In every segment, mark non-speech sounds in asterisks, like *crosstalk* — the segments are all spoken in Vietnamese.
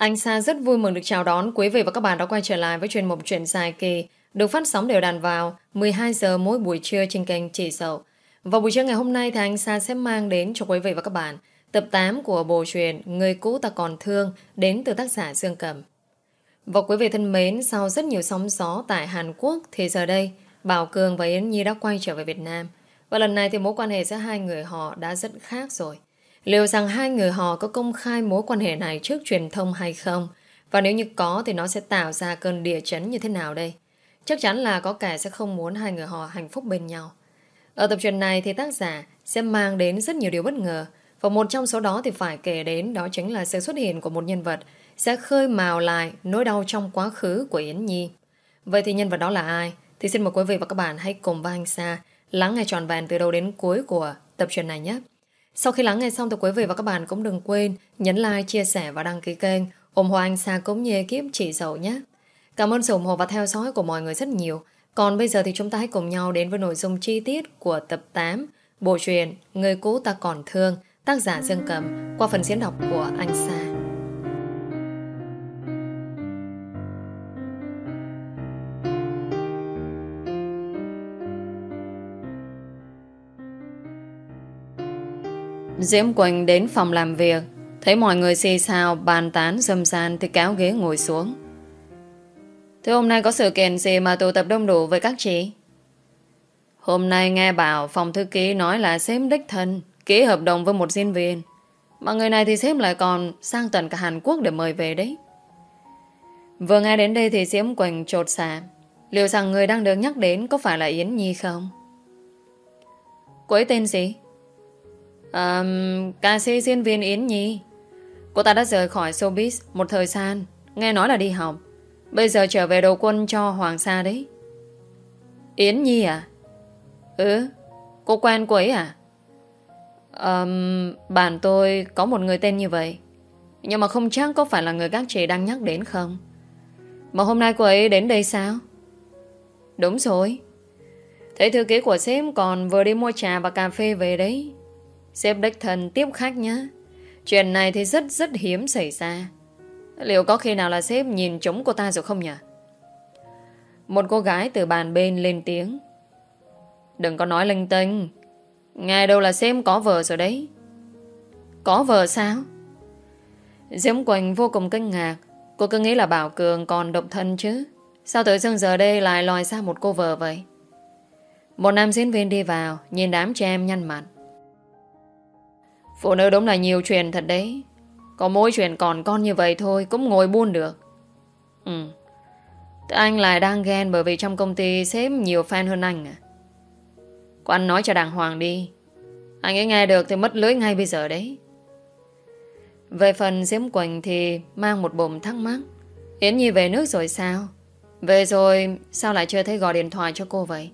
Anh Sa rất vui mừng được chào đón quý vị và các bạn đã quay trở lại với chuyên mục Chuyện dài kỳ được phát sóng đều đặn vào 12 giờ mỗi buổi trưa trên kênh Chỉ Sầu. Vào buổi trưa ngày hôm nay thì anh Sa sẽ mang đến cho quý vị và các bạn tập 8 của bộ truyện Người cũ ta còn thương đến từ tác giả Dương Cầm. Và quý vị thân mến, sau rất nhiều sóng gió tại Hàn Quốc thì giờ đây Bảo Cường và Yến Nhi đã quay trở về Việt Nam. Và lần này thì mối quan hệ giữa hai người họ đã rất khác rồi. Liệu rằng hai người họ có công khai mối quan hệ này trước truyền thông hay không? Và nếu như có thì nó sẽ tạo ra cơn địa chấn như thế nào đây? Chắc chắn là có kẻ sẽ không muốn hai người họ hạnh phúc bên nhau. Ở tập truyện này thì tác giả sẽ mang đến rất nhiều điều bất ngờ. Và một trong số đó thì phải kể đến đó chính là sự xuất hiện của một nhân vật sẽ khơi mào lại nỗi đau trong quá khứ của Yến Nhi. Vậy thì nhân vật đó là ai? Thì xin mời quý vị và các bạn hãy cùng với anh Sa lắng nghe tròn vẹn từ đầu đến cuối của tập truyện này nhé. Sau khi lắng nghe xong thì quý vị và các bạn cũng đừng quên nhấn like, chia sẻ và đăng ký kênh ủng hộ anh Sa cũng như kiếp chỉ dầu nhé. Cảm ơn sự ủng hộ và theo dõi của mọi người rất nhiều. Còn bây giờ thì chúng ta hãy cùng nhau đến với nội dung chi tiết của tập 8 bộ truyện Người cũ ta còn thương tác giả Dương Cầm qua phần diễn đọc của anh Sa. Diễm Quỳnh đến phòng làm việc Thấy mọi người xì xào, Bàn tán, dâm san thì kéo ghế ngồi xuống Thế hôm nay có sự kiện gì mà tụ tập đông đủ với các chị? Hôm nay nghe bảo phòng thư ký nói là sếp đích thân, ký hợp đồng với một diễn viên. Mà người này thì sếp lại còn sang tận cả Hàn Quốc để mời về đấy. Vừa nghe đến đây thì Diễm Quỳnh trột xạ. Dạ. Liệu rằng người đang được nhắc đến có phải là Yến Nhi không? Cô ấy tên gì? Um, ca sĩ diễn viên Yến Nhi. Cô ta đã rời khỏi showbiz Một thời gian. Nghe nói là đi học. Bây giờ trở về đầu quân cho Hoàng Sa đấy. Yến Nhi à? Ừ Cô quen cô ấy à? Um, Bạn tôi có một người tên như vậy. Nhưng mà không chắc có phải là người các chị đang nhắc đến không. Mà hôm nay cô ấy đến đây sao? Đúng rồi. Thế thư ký của sếp còn vừa đi mua trà và cà phê về đấy. Sếp đích thân tiếp khách nhé. Chuyện này thì rất rất hiếm xảy ra. Liệu có khi nào là sếp nhìn trống cô ta rồi không nhỉ? Một cô gái từ bàn bên lên tiếng. Đừng có nói linh tinh. Ngày đâu là sếp có vợ rồi đấy. Có vợ sao? Diễm Quỳnh vô cùng kinh ngạc. Cô cứ nghĩ là Bảo Cường còn độc thân chứ. Sao tự dưng giờ đây lại lòi ra một cô vợ vậy? Một nam diễn viên đi vào, Nhìn đám trẻ em nhăn mặt. Phụ nữ đúng là nhiều chuyện thật đấy. Có mỗi chuyện còn con như vậy thôi, Cũng ngồi buôn được. Ừ. Thế anh lại đang ghen bởi vì trong công ty Sếp nhiều fan hơn anh à? Cô anh nói cho đàng hoàng đi. Anh ấy nghe được thì mất lưới ngay bây giờ đấy. Về phần Diễm Quỳnh thì Mang một bụng thắc mắc. Yến Nhi về nước rồi sao? Về rồi sao lại chưa thấy gọi điện thoại cho cô vậy?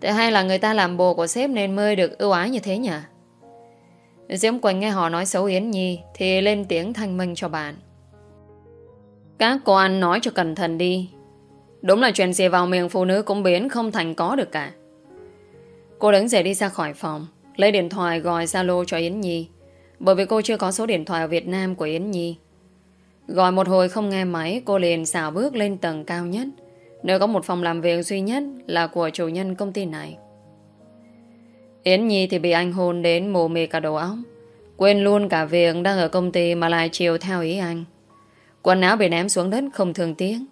Thế hay là người ta làm bồ của sếp Nên mới được ưu ái như thế nhỉ? Diễm Quỳnh nghe họ nói xấu Yến Nhi Thì lên tiếng thanh minh cho bạn. Các cô ăn nói cho cẩn thận đi. Đúng là chuyện gì vào miệng phụ nữ cũng biến không thành có được cả. Cô đứng dậy đi ra khỏi phòng, Lấy điện thoại gọi Zalo cho Yến Nhi. Bởi vì cô chưa có số điện thoại ở Việt Nam của Yến Nhi. Gọi một hồi không nghe máy, Cô liền xào bước lên tầng cao nhất. Nơi có một phòng làm việc duy nhất Là của chủ nhân công ty này. Yến Nhi thì bị anh hôn đến mồ mê cả đầu óc. Quên luôn cả việc đang ở công ty mà lại chiều theo ý anh. Quần áo bị ném xuống đất không thường tiếng.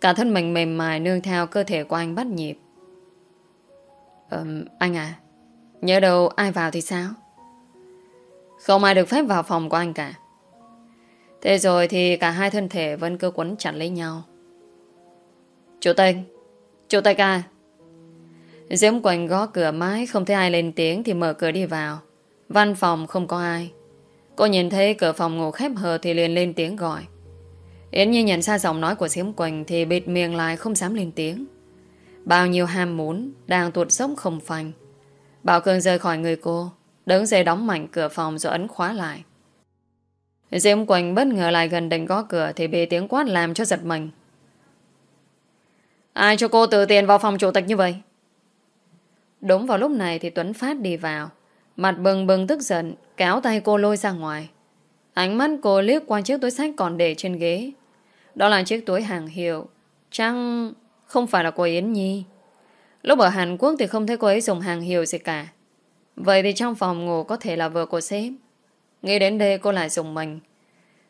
Cả thân mình mềm mại nương theo cơ thể của anh bắt nhịp. Ừm, anh à, nhớ đâu ai vào thì sao? Không ai được phép vào phòng của anh cả. Thế rồi thì cả hai thân thể vẫn cứ quấn chặt lấy nhau. Chủ tịch, chủ tịch à, Diễm Quỳnh gõ cửa mái Không thấy ai lên tiếng thì mở cửa đi vào. Văn phòng không có ai. Cô nhìn thấy cửa phòng ngủ khép hờ Thì liền lên tiếng gọi. Yến Nhi nhận ra giọng nói của Diễm Quỳnh Thì bịt miệng lại không dám lên tiếng. Bao nhiêu ham muốn, Đang tuột sống không phanh. Bảo Cường rời khỏi người cô, Đứng dậy đóng mạnh cửa phòng rồi ấn khóa lại. Diễm Quỳnh bất ngờ lại gần định gõ cửa Thì bị tiếng quát làm cho giật mình. Ai cho cô tự tiền vào phòng chủ tịch như vậy? Đúng vào lúc này thì Tuấn Phát đi vào. Mặt bừng bừng tức giận, kéo tay cô lôi ra ngoài. Ánh mắt cô liếc qua chiếc túi sách còn để trên ghế. Đó là chiếc túi hàng hiệu. Chăng không phải là cô Yến Nhi. Lúc ở Hàn Quốc thì không thấy cô ấy dùng hàng hiệu gì cả. Vậy thì trong phòng ngủ có thể là vợ của sếp. Nghĩ đến đây cô lại dùng mình.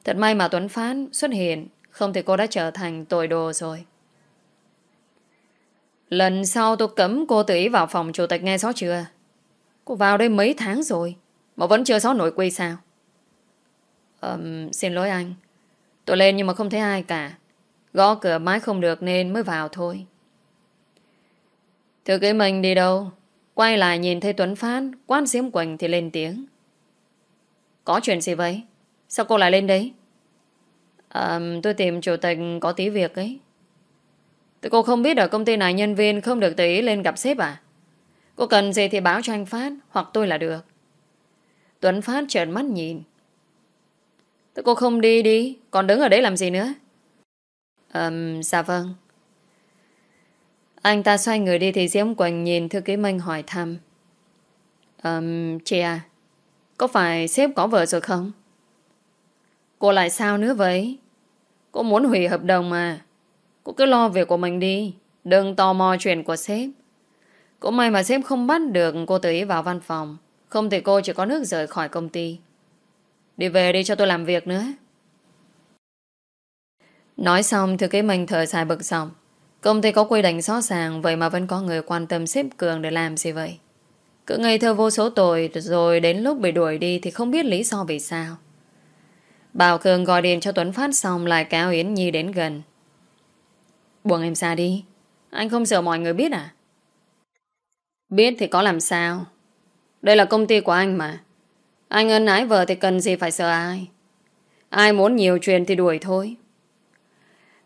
Thật may mà Tuấn Phát xuất hiện. Không thì cô đã trở thành tội đồ rồi. Lần sau tôi cấm cô tự ý vào phòng chủ tịch nghe rõ chưa? Cô vào đây mấy tháng rồi Mà vẫn chưa rõ nổi quy sao? Um, Xin lỗi anh. Tôi lên nhưng mà không thấy ai cả. Gõ cửa mãi không được nên mới vào thôi. Thư ký mình đi đâu? Quay lại nhìn thấy Tuấn Phát Quan xiếm quỳnh thì lên tiếng. Có chuyện gì vậy? Sao cô lại lên đấy? Um, Tôi tìm chủ tịch có tí việc ấy. Tôi cô không biết ở công ty này nhân viên không được tự ý lên gặp sếp à? Cô cần gì thì báo cho anh Phát Hoặc tôi là được. Tuấn Phát trợn mắt nhìn. Tôi cô không đi đi Còn đứng ở đấy làm gì nữa? Um, Dạ vâng. Anh ta xoay người đi Thì Diễm Quỳnh nhìn thư ký Minh hỏi thăm. Um, Chị à Có phải sếp có vợ rồi không? Cô lại sao nữa vậy? Cô muốn hủy hợp đồng mà. Cô cứ lo việc của mình đi Đừng tò mò chuyện của sếp cũng may mà sếp không bắt được cô tự ý vào văn phòng. Không thì cô chỉ có nước rời khỏi công ty. Đi về đi cho tôi làm việc nữa. Nói xong, thư ký mình thở dài bực sòng. Công ty có quy định rõ ràng, vậy mà vẫn có người quan tâm xếp cường để làm gì vậy? Cứ ngây thơ vô số tội, rồi đến lúc bị đuổi đi thì không biết lý do vì sao. Bảo Cường gọi điện cho Tuấn Phát xong, lại kéo Yến Nhi đến gần. Buông em ra đi. Anh không sợ mọi người biết à? Biết thì có làm sao? Đây là công ty của anh mà. Anh ân ái vợ thì cần gì phải sợ ai? Ai muốn nhiều chuyện thì đuổi thôi.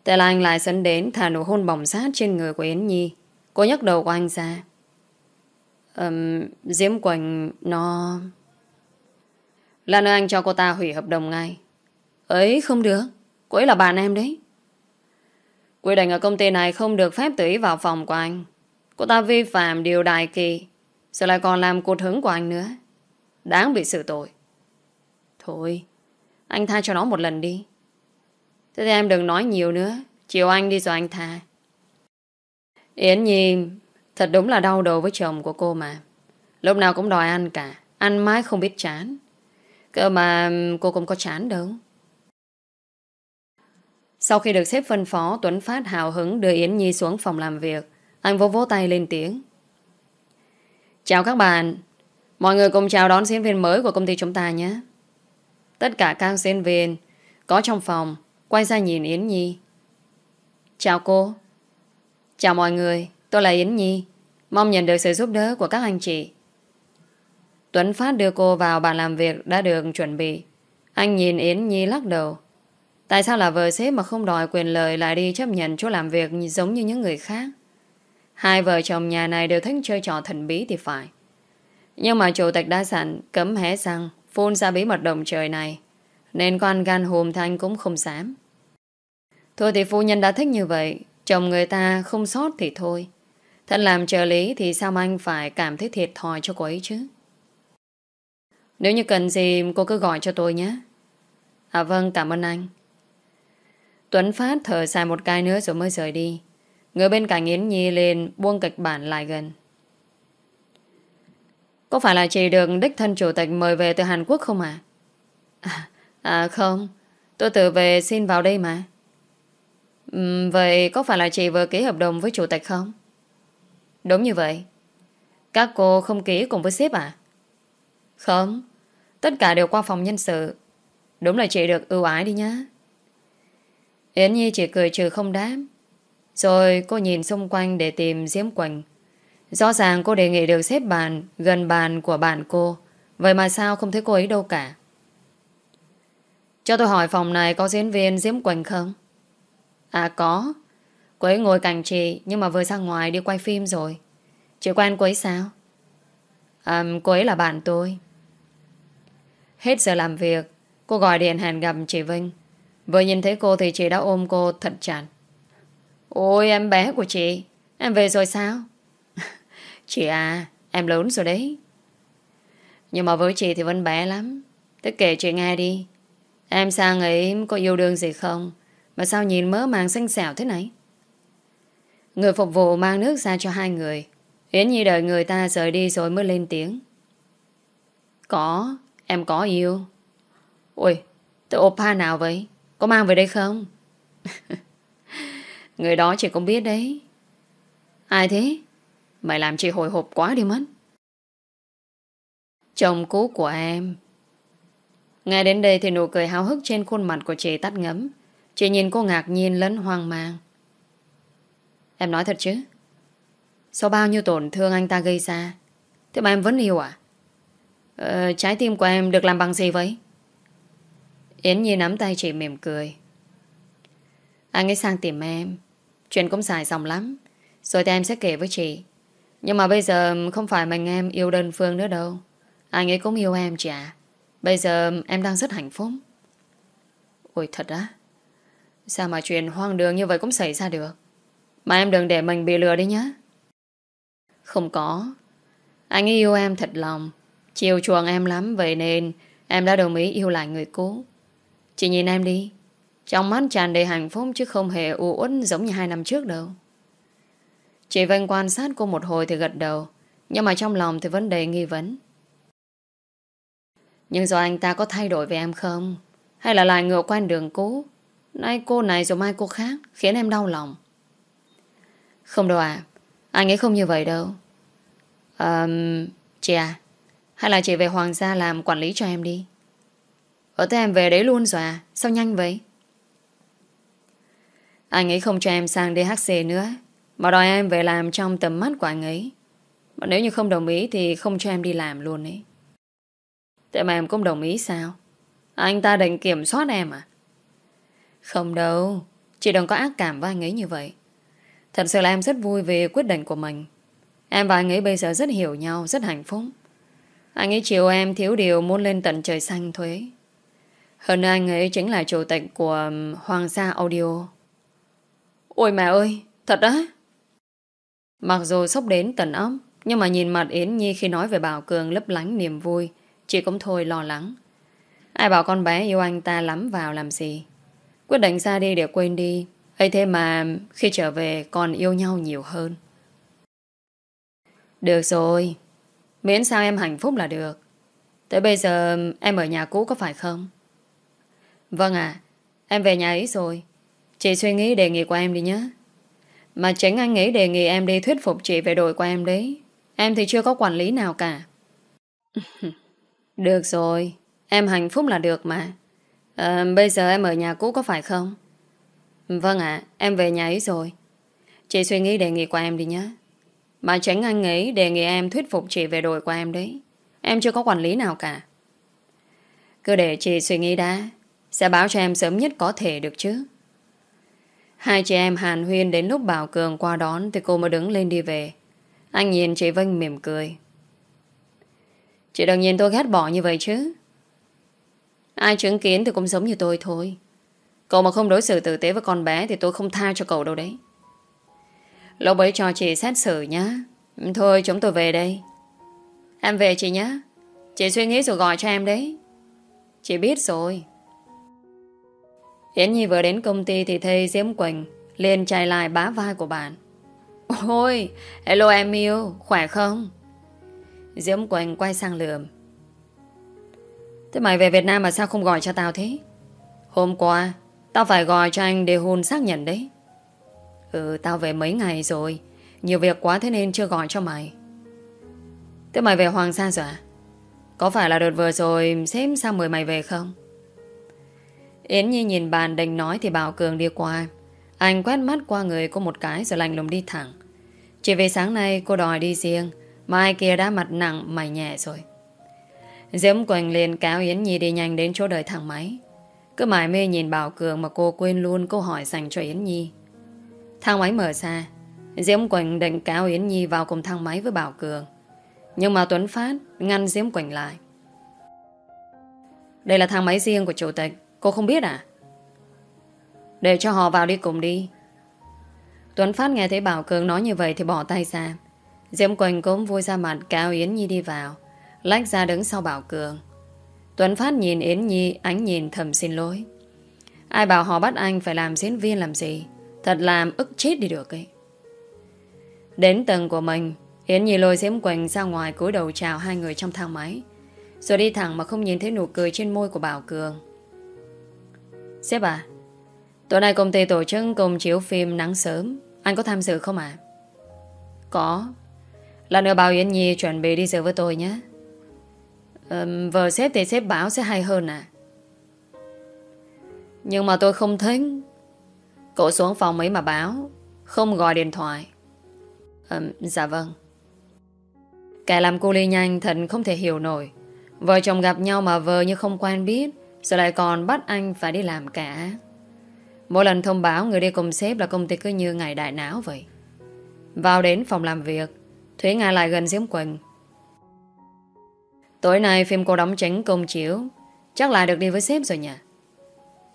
Thế là anh lại dẫn đến Thả nụ hôn bỏng sát trên người của Yến Nhi. Cô nhấc đầu của anh ra. Um, Diễm Quỳnh Nó Là nơi anh cho cô ta hủy hợp đồng ngay. Ấy không được. Cô ấy là bạn em đấy. Quy định ở công ty này không được phép tự ý vào phòng của anh. Cô ta vi phạm điều đại kỳ, Sẽ lại còn làm cột hứng của anh nữa. Đáng bị xử tội. Thôi, Anh tha cho nó một lần đi. Thế thì em đừng nói nhiều nữa. Chiều anh đi rồi anh tha. Yến Nhi, Thật đúng là đau đầu với chồng của cô mà. Lúc nào cũng đòi ăn cả, Ăn mãi không biết chán. Cơ mà ừ, cô cũng có chán đâu. Sau khi được xếp phân phó, Tuấn Phát hào hứng đưa Yến Nhi xuống phòng làm việc anh vỗ vỗ tay lên tiếng. Chào các bạn. Mọi người cùng chào đón diễn viên mới của công ty chúng ta nhé. Tất cả các diễn viên có trong phòng, quay ra nhìn Yến Nhi. Chào cô. Chào mọi người. Tôi là Yến Nhi. Mong nhận được sự giúp đỡ của các anh chị. Tuấn Phát đưa cô vào bàn làm việc đã được chuẩn bị. Anh nhìn Yến Nhi lắc đầu. Tại sao là vợ sếp mà không đòi quyền lợi lại đi chấp nhận chỗ làm việc giống như những người khác? Hai vợ chồng nhà này đều thích chơi trò thần bí thì phải. Nhưng mà chủ tịch đã sẵn cấm hé răng phun ra bí mật đồng trời này. Nên con gan hùm thanh cũng không dám. Thôi thì phu nhân đã thích như vậy. Chồng người ta không sót thì thôi. Thân làm trợ lý thì sao anh phải cảm thấy thiệt thòi cho cô ấy chứ? Nếu như cần gì cô cứ gọi cho tôi nhé. À vâng, cảm ơn anh. Tuấn Phát thở dài một cái nữa rồi mới rời đi. Người bên cạnh Yến Nhi lên buông kịch bản lại gần. Có phải là chị được đích thân chủ tịch mời về từ Hàn Quốc không à? À, à không, tôi tự về xin vào đây mà. Uhm, vậy có phải là chị vừa ký hợp đồng với chủ tịch không? Đúng như vậy. Các cô không ký cùng với sếp à? Không, tất cả đều qua phòng nhân sự. Đúng là chị được ưu ái đi nhá. Yến Nhi chỉ cười trừ không đáp. Rồi cô nhìn xung quanh để tìm Diễm Quỳnh. Rõ ràng cô đề nghị được xếp bàn gần bàn của bạn cô. Vậy mà sao không thấy cô ấy đâu cả? Cho tôi hỏi phòng này có diễn viên Diễm Quỳnh không? À có. Cô ấy ngồi cạnh chị nhưng mà vừa ra ngoài đi quay phim rồi. Chị quen cô ấy sao? À, cô ấy là bạn tôi. Hết giờ làm việc, cô gọi điện hẹn gặp chị Vinh. Vừa nhìn thấy cô thì chị đã ôm cô thật chặt. Ôi, em bé của chị, Em về rồi sao? *laughs* Chị à em lớn rồi đấy. Nhưng mà với chị thì vẫn bé lắm. Thế kể chị nghe đi. Em sang ấy có yêu đương gì không? Mà sao nhìn mớ màng xanh xẻo thế này? Người phục vụ mang nước ra cho hai người. Yến Nhi đợi người ta rời đi rồi mới lên tiếng. Có, Em có yêu. Ôi, Tự opa nào vậy? Có mang về đây không *laughs* Người đó chị không biết đấy Ai thế Mày làm chị hồi hộp quá đi mất Chồng cũ của em Nghe đến đây thì nụ cười háo hức trên khuôn mặt của chị tắt ngấm. Chị nhìn cô ngạc nhiên lẫn hoang mang. Em nói thật chứ? Sau bao nhiêu tổn thương anh ta gây ra Thế mà em vẫn yêu à? Ờ, trái tim của em được làm bằng gì vậy? Yến Nhi nắm tay chị mỉm cười. Anh ấy sang tìm em. Chuyện cũng dài dòng lắm. Rồi thì em sẽ kể với chị. Nhưng mà bây giờ không phải mình em yêu đơn phương nữa đâu. Anh ấy cũng yêu em chị ạ. Bây giờ em đang rất hạnh phúc Ôi, thật á Sao mà chuyện hoang đường như vậy cũng xảy ra được Mà em đừng để mình bị lừa đi nhá Không có Anh ấy yêu em thật lòng Chiều chuộng em lắm, Vậy nên em đã đồng ý yêu lại người cũ Chị nhìn em đi. Trong mắt tràn đầy hạnh phúc Chứ không hề u uất giống như hai năm trước đâu. Chị Vân quan sát cô một hồi thì gật đầu Nhưng mà trong lòng thì vấn đề nghi vấn. Nhưng rồi anh ta có thay đổi về em không? Hay là lại ngựa quen đường cũ? Nay cô này rồi mai cô khác Khiến em đau lòng. Không đâu à Anh ấy không như vậy đâu. Um, Chị à Hay là chị về Hoàng gia làm quản lý cho em đi? Ở thế em về đấy luôn rồi à? Sao nhanh vậy? Anh ấy không cho em sang DHC nữa. Mà đòi em về làm trong tầm mắt của anh ấy. Mà nếu như không đồng ý Thì không cho em đi làm luôn ấy. Thế mà em cũng đồng ý sao? À, anh ta định kiểm soát em à? Không đâu. Chị đừng có ác cảm với anh ấy như vậy. Thật sự là em rất vui về quyết định của mình. Em và anh ấy bây giờ rất hiểu nhau, Rất hạnh phúc. Anh ấy chiều em thiếu điều muốn lên tận trời xanh thuế hơn nữa anh ấy chính là chủ tịch của um, Hoàng gia Audio. Ôi mẹ ơi, Thật á Mặc dù sốc đến tận óc Nhưng mà nhìn mặt Yến Nhi khi nói về Bảo Cường lấp lánh niềm vui, Chị cũng thôi lo lắng. Ai bảo con bé yêu anh ta lắm vào làm gì? Quyết định ra đi để quên đi. Ấy thế mà khi trở về còn yêu nhau nhiều hơn. Được rồi. Miễn sao em hạnh phúc là được. Tới bây giờ, em ở nhà cũ có phải không? Vâng ạ Em về nhà ấy rồi Chị suy nghĩ đề nghị của em đi nhé Mà chính anh nghĩ đề nghị em đi thuyết phục chị về đội của em đấy Em thì chưa có quản lý nào cả *laughs* Được rồi, em hạnh phúc là được mà. À, bây giờ em ở nhà cũ có phải không? Vâng ạ, em về nhà ấy rồi. Chị suy nghĩ đề nghị của em đi nhé. Mà tránh anh nghĩ đề nghị em thuyết phục chị về đội của em đấy. Em chưa có quản lý nào cả. Cứ để chị suy nghĩ đã. Sẽ báo cho em sớm nhất có thể được chứ. Hai chị em Hàn Huyên đến lúc Bảo Cường qua đón thì cô mới đứng lên đi về. Anh nhìn chị Vinh mỉm cười. Chị đừng nhìn tôi ghét bỏ như vậy chứ. Ai chứng kiến thì cũng giống như tôi thôi. Cậu mà không đối xử tử tế với con bé Thì tôi không tha cho cậu đâu đấy. Lúc ấy cho chị xét xử nhá. Thôi, chúng tôi về đây. Em về chị nhá. Chị suy nghĩ rồi gọi cho em đấy. Chị biết rồi. Yến Nhi vừa đến công ty Thì thấy Diễm Quỳnh liền chạy lại bá vai của bạn. Ôi, Hello em yêu, Khỏe không? Diễm Quỳnh quay sang lườm. Thế mày về Việt Nam mà sao không gọi cho tao thế? Hôm qua, Tao phải gọi cho anh để hôn xác nhận đấy. Ừ tao về mấy ngày rồi, Nhiều việc quá thế nên chưa gọi cho mày. Thế mày về Hoàng Sa rồi à? Có phải là đợt vừa rồi xếp sao mời mày về không? Yến Nhi nhìn bàn định nói Thì Bảo Cường đi qua. Anh quét mắt qua người cô một cái Rồi lành lùng đi thẳng. Chỉ vì sáng nay cô đòi đi riêng Mai kia đã mặt nặng mày nhẹ rồi. Diễm Quỳnh liền cáo Yến Nhi đi nhanh đến chỗ đợi thang máy. Cứ mải mê nhìn Bảo Cường Mà cô quên luôn câu hỏi dành cho Yến Nhi. Thang máy mở ra, Diễm Quỳnh định cáo Yến Nhi vào cùng thang máy với Bảo Cường. Nhưng mà Tuấn Phát ngăn Diễm Quỳnh lại. Đây là thang máy riêng của chủ tịch. Cô không biết à? Để cho họ vào đi cùng đi. Tuấn Phát nghe thấy Bảo Cường nói như vậy Thì bỏ tay ra. Diễm Quỳnh cũng vui ra mặt cao Yến Nhi đi vào. Lách ra đứng sau Bảo Cường. Tuấn Phát nhìn Yến Nhi, Ánh nhìn thầm xin lỗi. Ai bảo họ bắt anh phải làm diễn viên làm gì? Thật làm ức chết đi được ấy. Đến tầng của mình, Yến Nhi lôi Diễm Quỳnh ra ngoài cúi đầu chào hai người trong thang máy. Rồi đi thẳng mà không nhìn thấy nụ cười trên môi của Bảo Cường. Sếp à Tối nay công ty tổ chức cùng chiếu phim Nắng Sớm. Anh có tham dự không ạ? Có. Là nữa bảo Yến Nhi chuẩn bị đi dự với tôi nhé. Um, Vợ sếp thì sếp bảo sẽ hay hơn à Nhưng mà tôi không thích. Cậu xuống phòng ấy mà báo Không gọi điện thoại. Um, Dạ vâng. Kẻ làm cô ly nhanh thật không thể hiểu nổi. Vợ chồng gặp nhau mà vợ như không quen biết. Rồi lại còn bắt anh phải đi làm cả. Mỗi lần thông báo người đi cùng sếp là công ty cứ như ngày đại não vậy. Vào đến phòng làm việc, Thúy Nga lại gần Diễm Quỳnh Tối nay phim cô đóng chính công chiếu, Chắc là được đi với sếp rồi nhỉ?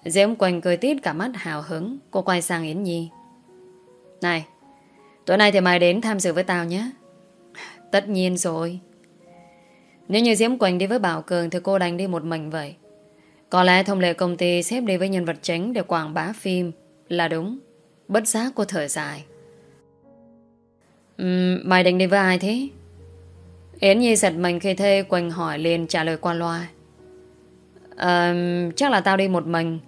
Diễm Quỳnh cười tít cả mắt hào hứng, Cô quay sang Yến Nhi. Này, Tối nay thì mày đến tham dự với tao nhé. Tất nhiên rồi. Nếu như Diễm Quỳnh đi với Bảo Cường Thì cô đành đi một mình vậy. Có lẽ thông lệ công ty xếp đi với nhân vật chính Để quảng bá phim Là đúng. Bất giác cô thở dài. Uhm, Mày định đi với ai thế? Yến Nhi giật mình khi thê Quỳnh hỏi liền trả lời qua loa. À, Chắc là tao đi một mình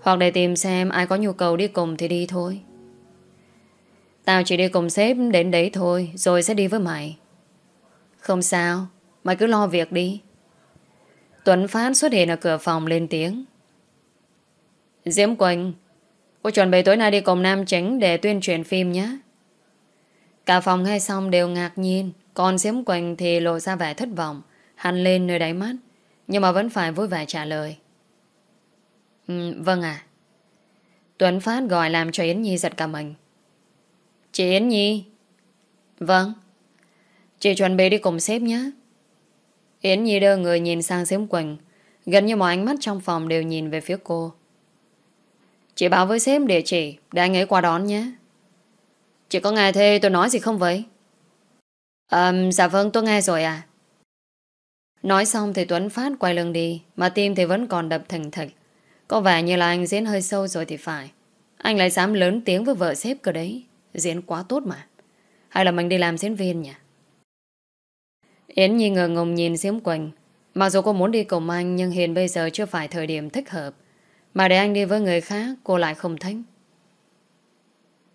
Hoặc để tìm xem ai có nhu cầu đi cùng thì đi thôi. Tao chỉ đi cùng sếp đến đấy thôi Rồi sẽ đi với mày. Không sao Mày cứ lo việc đi. Tuấn Phát xuất hiện ở cửa phòng lên tiếng. Diễm Quỳnh Cô chuẩn bị tối nay đi cùng Nam Chính Để tuyên truyền phim nhé. Cả phòng nghe xong đều ngạc nhiên Còn Diễm Quỳnh thì lộ ra vẻ thất vọng Hằn lên nơi đáy mắt Nhưng mà vẫn phải vui vẻ trả lời. Ừ, Vâng ạ. Tuấn Phát gọi làm cho Yến Nhi giật cả mình. Chị Yến Nhi? Vâng. Chị chuẩn bị đi cùng sếp nhé. Yến Nhi đưa người nhìn sang Diễm Quỳnh Gần như mọi ánh mắt trong phòng đều nhìn về phía cô. Chị báo với sếp địa chỉ Để anh ấy qua đón nhé. Chị có nghe thế tôi nói gì không vậy? À, Dạ vâng tôi nghe rồi à Nói xong thì Tuấn Phát quay lưng đi Mà tim thì vẫn còn đập thình thịch. Có vẻ như là anh diễn hơi sâu rồi thì phải. Anh lại dám lớn tiếng với vợ sếp cơ đấy. Diễn quá tốt mà. Hay là mình đi làm diễn viên nhỉ? Yến Nhi ngờ ngùng nhìn Diễm Quỳnh Mặc dù cô muốn đi cùng anh, Nhưng hiện bây giờ chưa phải thời điểm thích hợp. Mà để anh đi với người khác, Cô lại không thích.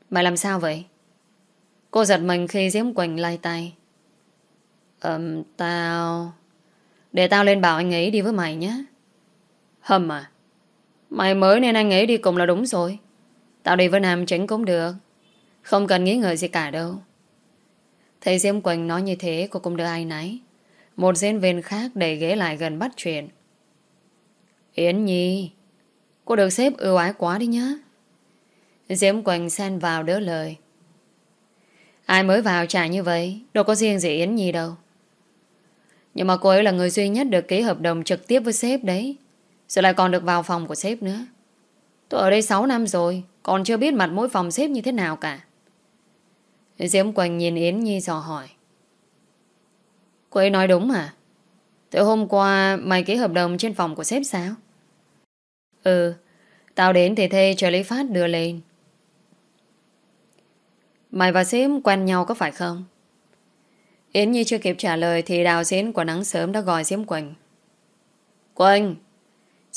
Mày làm sao vậy? Cô giật mình khi Diễm Quỳnh lay tay Ừm tao Để tao lên bảo anh ấy đi với mày nhé. Hầm à? Mày mới nên anh ấy đi cùng là đúng rồi. Tao đi với Nam chính cũng được. Không cần nghĩ ngợi gì cả đâu. Thấy Diêm Quỳnh nói như thế Cô cũng đưa ai nấy Một diễn viên khác đẩy ghế lại gần bắt chuyện. Yến Nhi, Cô được xếp ưu ái quá đi nhá. Diễm Quỳnh xen vào đỡ lời. Ai mới vào trả như vậy, Đâu có riêng gì Yến Nhi đâu. Nhưng mà cô ấy là người duy nhất Được ký hợp đồng trực tiếp với sếp đấy. Rồi lại còn được vào phòng của sếp nữa. Tôi ở đây 6 năm rồi, Còn chưa biết mặt mỗi phòng sếp như thế nào cả. Diễm Quỳnh nhìn Yến Nhi dò hỏi. Cô ấy nói đúng à Từ hôm qua, mày ký hợp đồng trên phòng của sếp sao? Ừ Tao đến thì thê trợ lý phát đưa lên. Mày và sếp quen nhau có phải không? Yến Nhi chưa kịp trả lời Thì đào diễn của nắng sớm đã gọi Diễm Quỳnh. Quỳnh,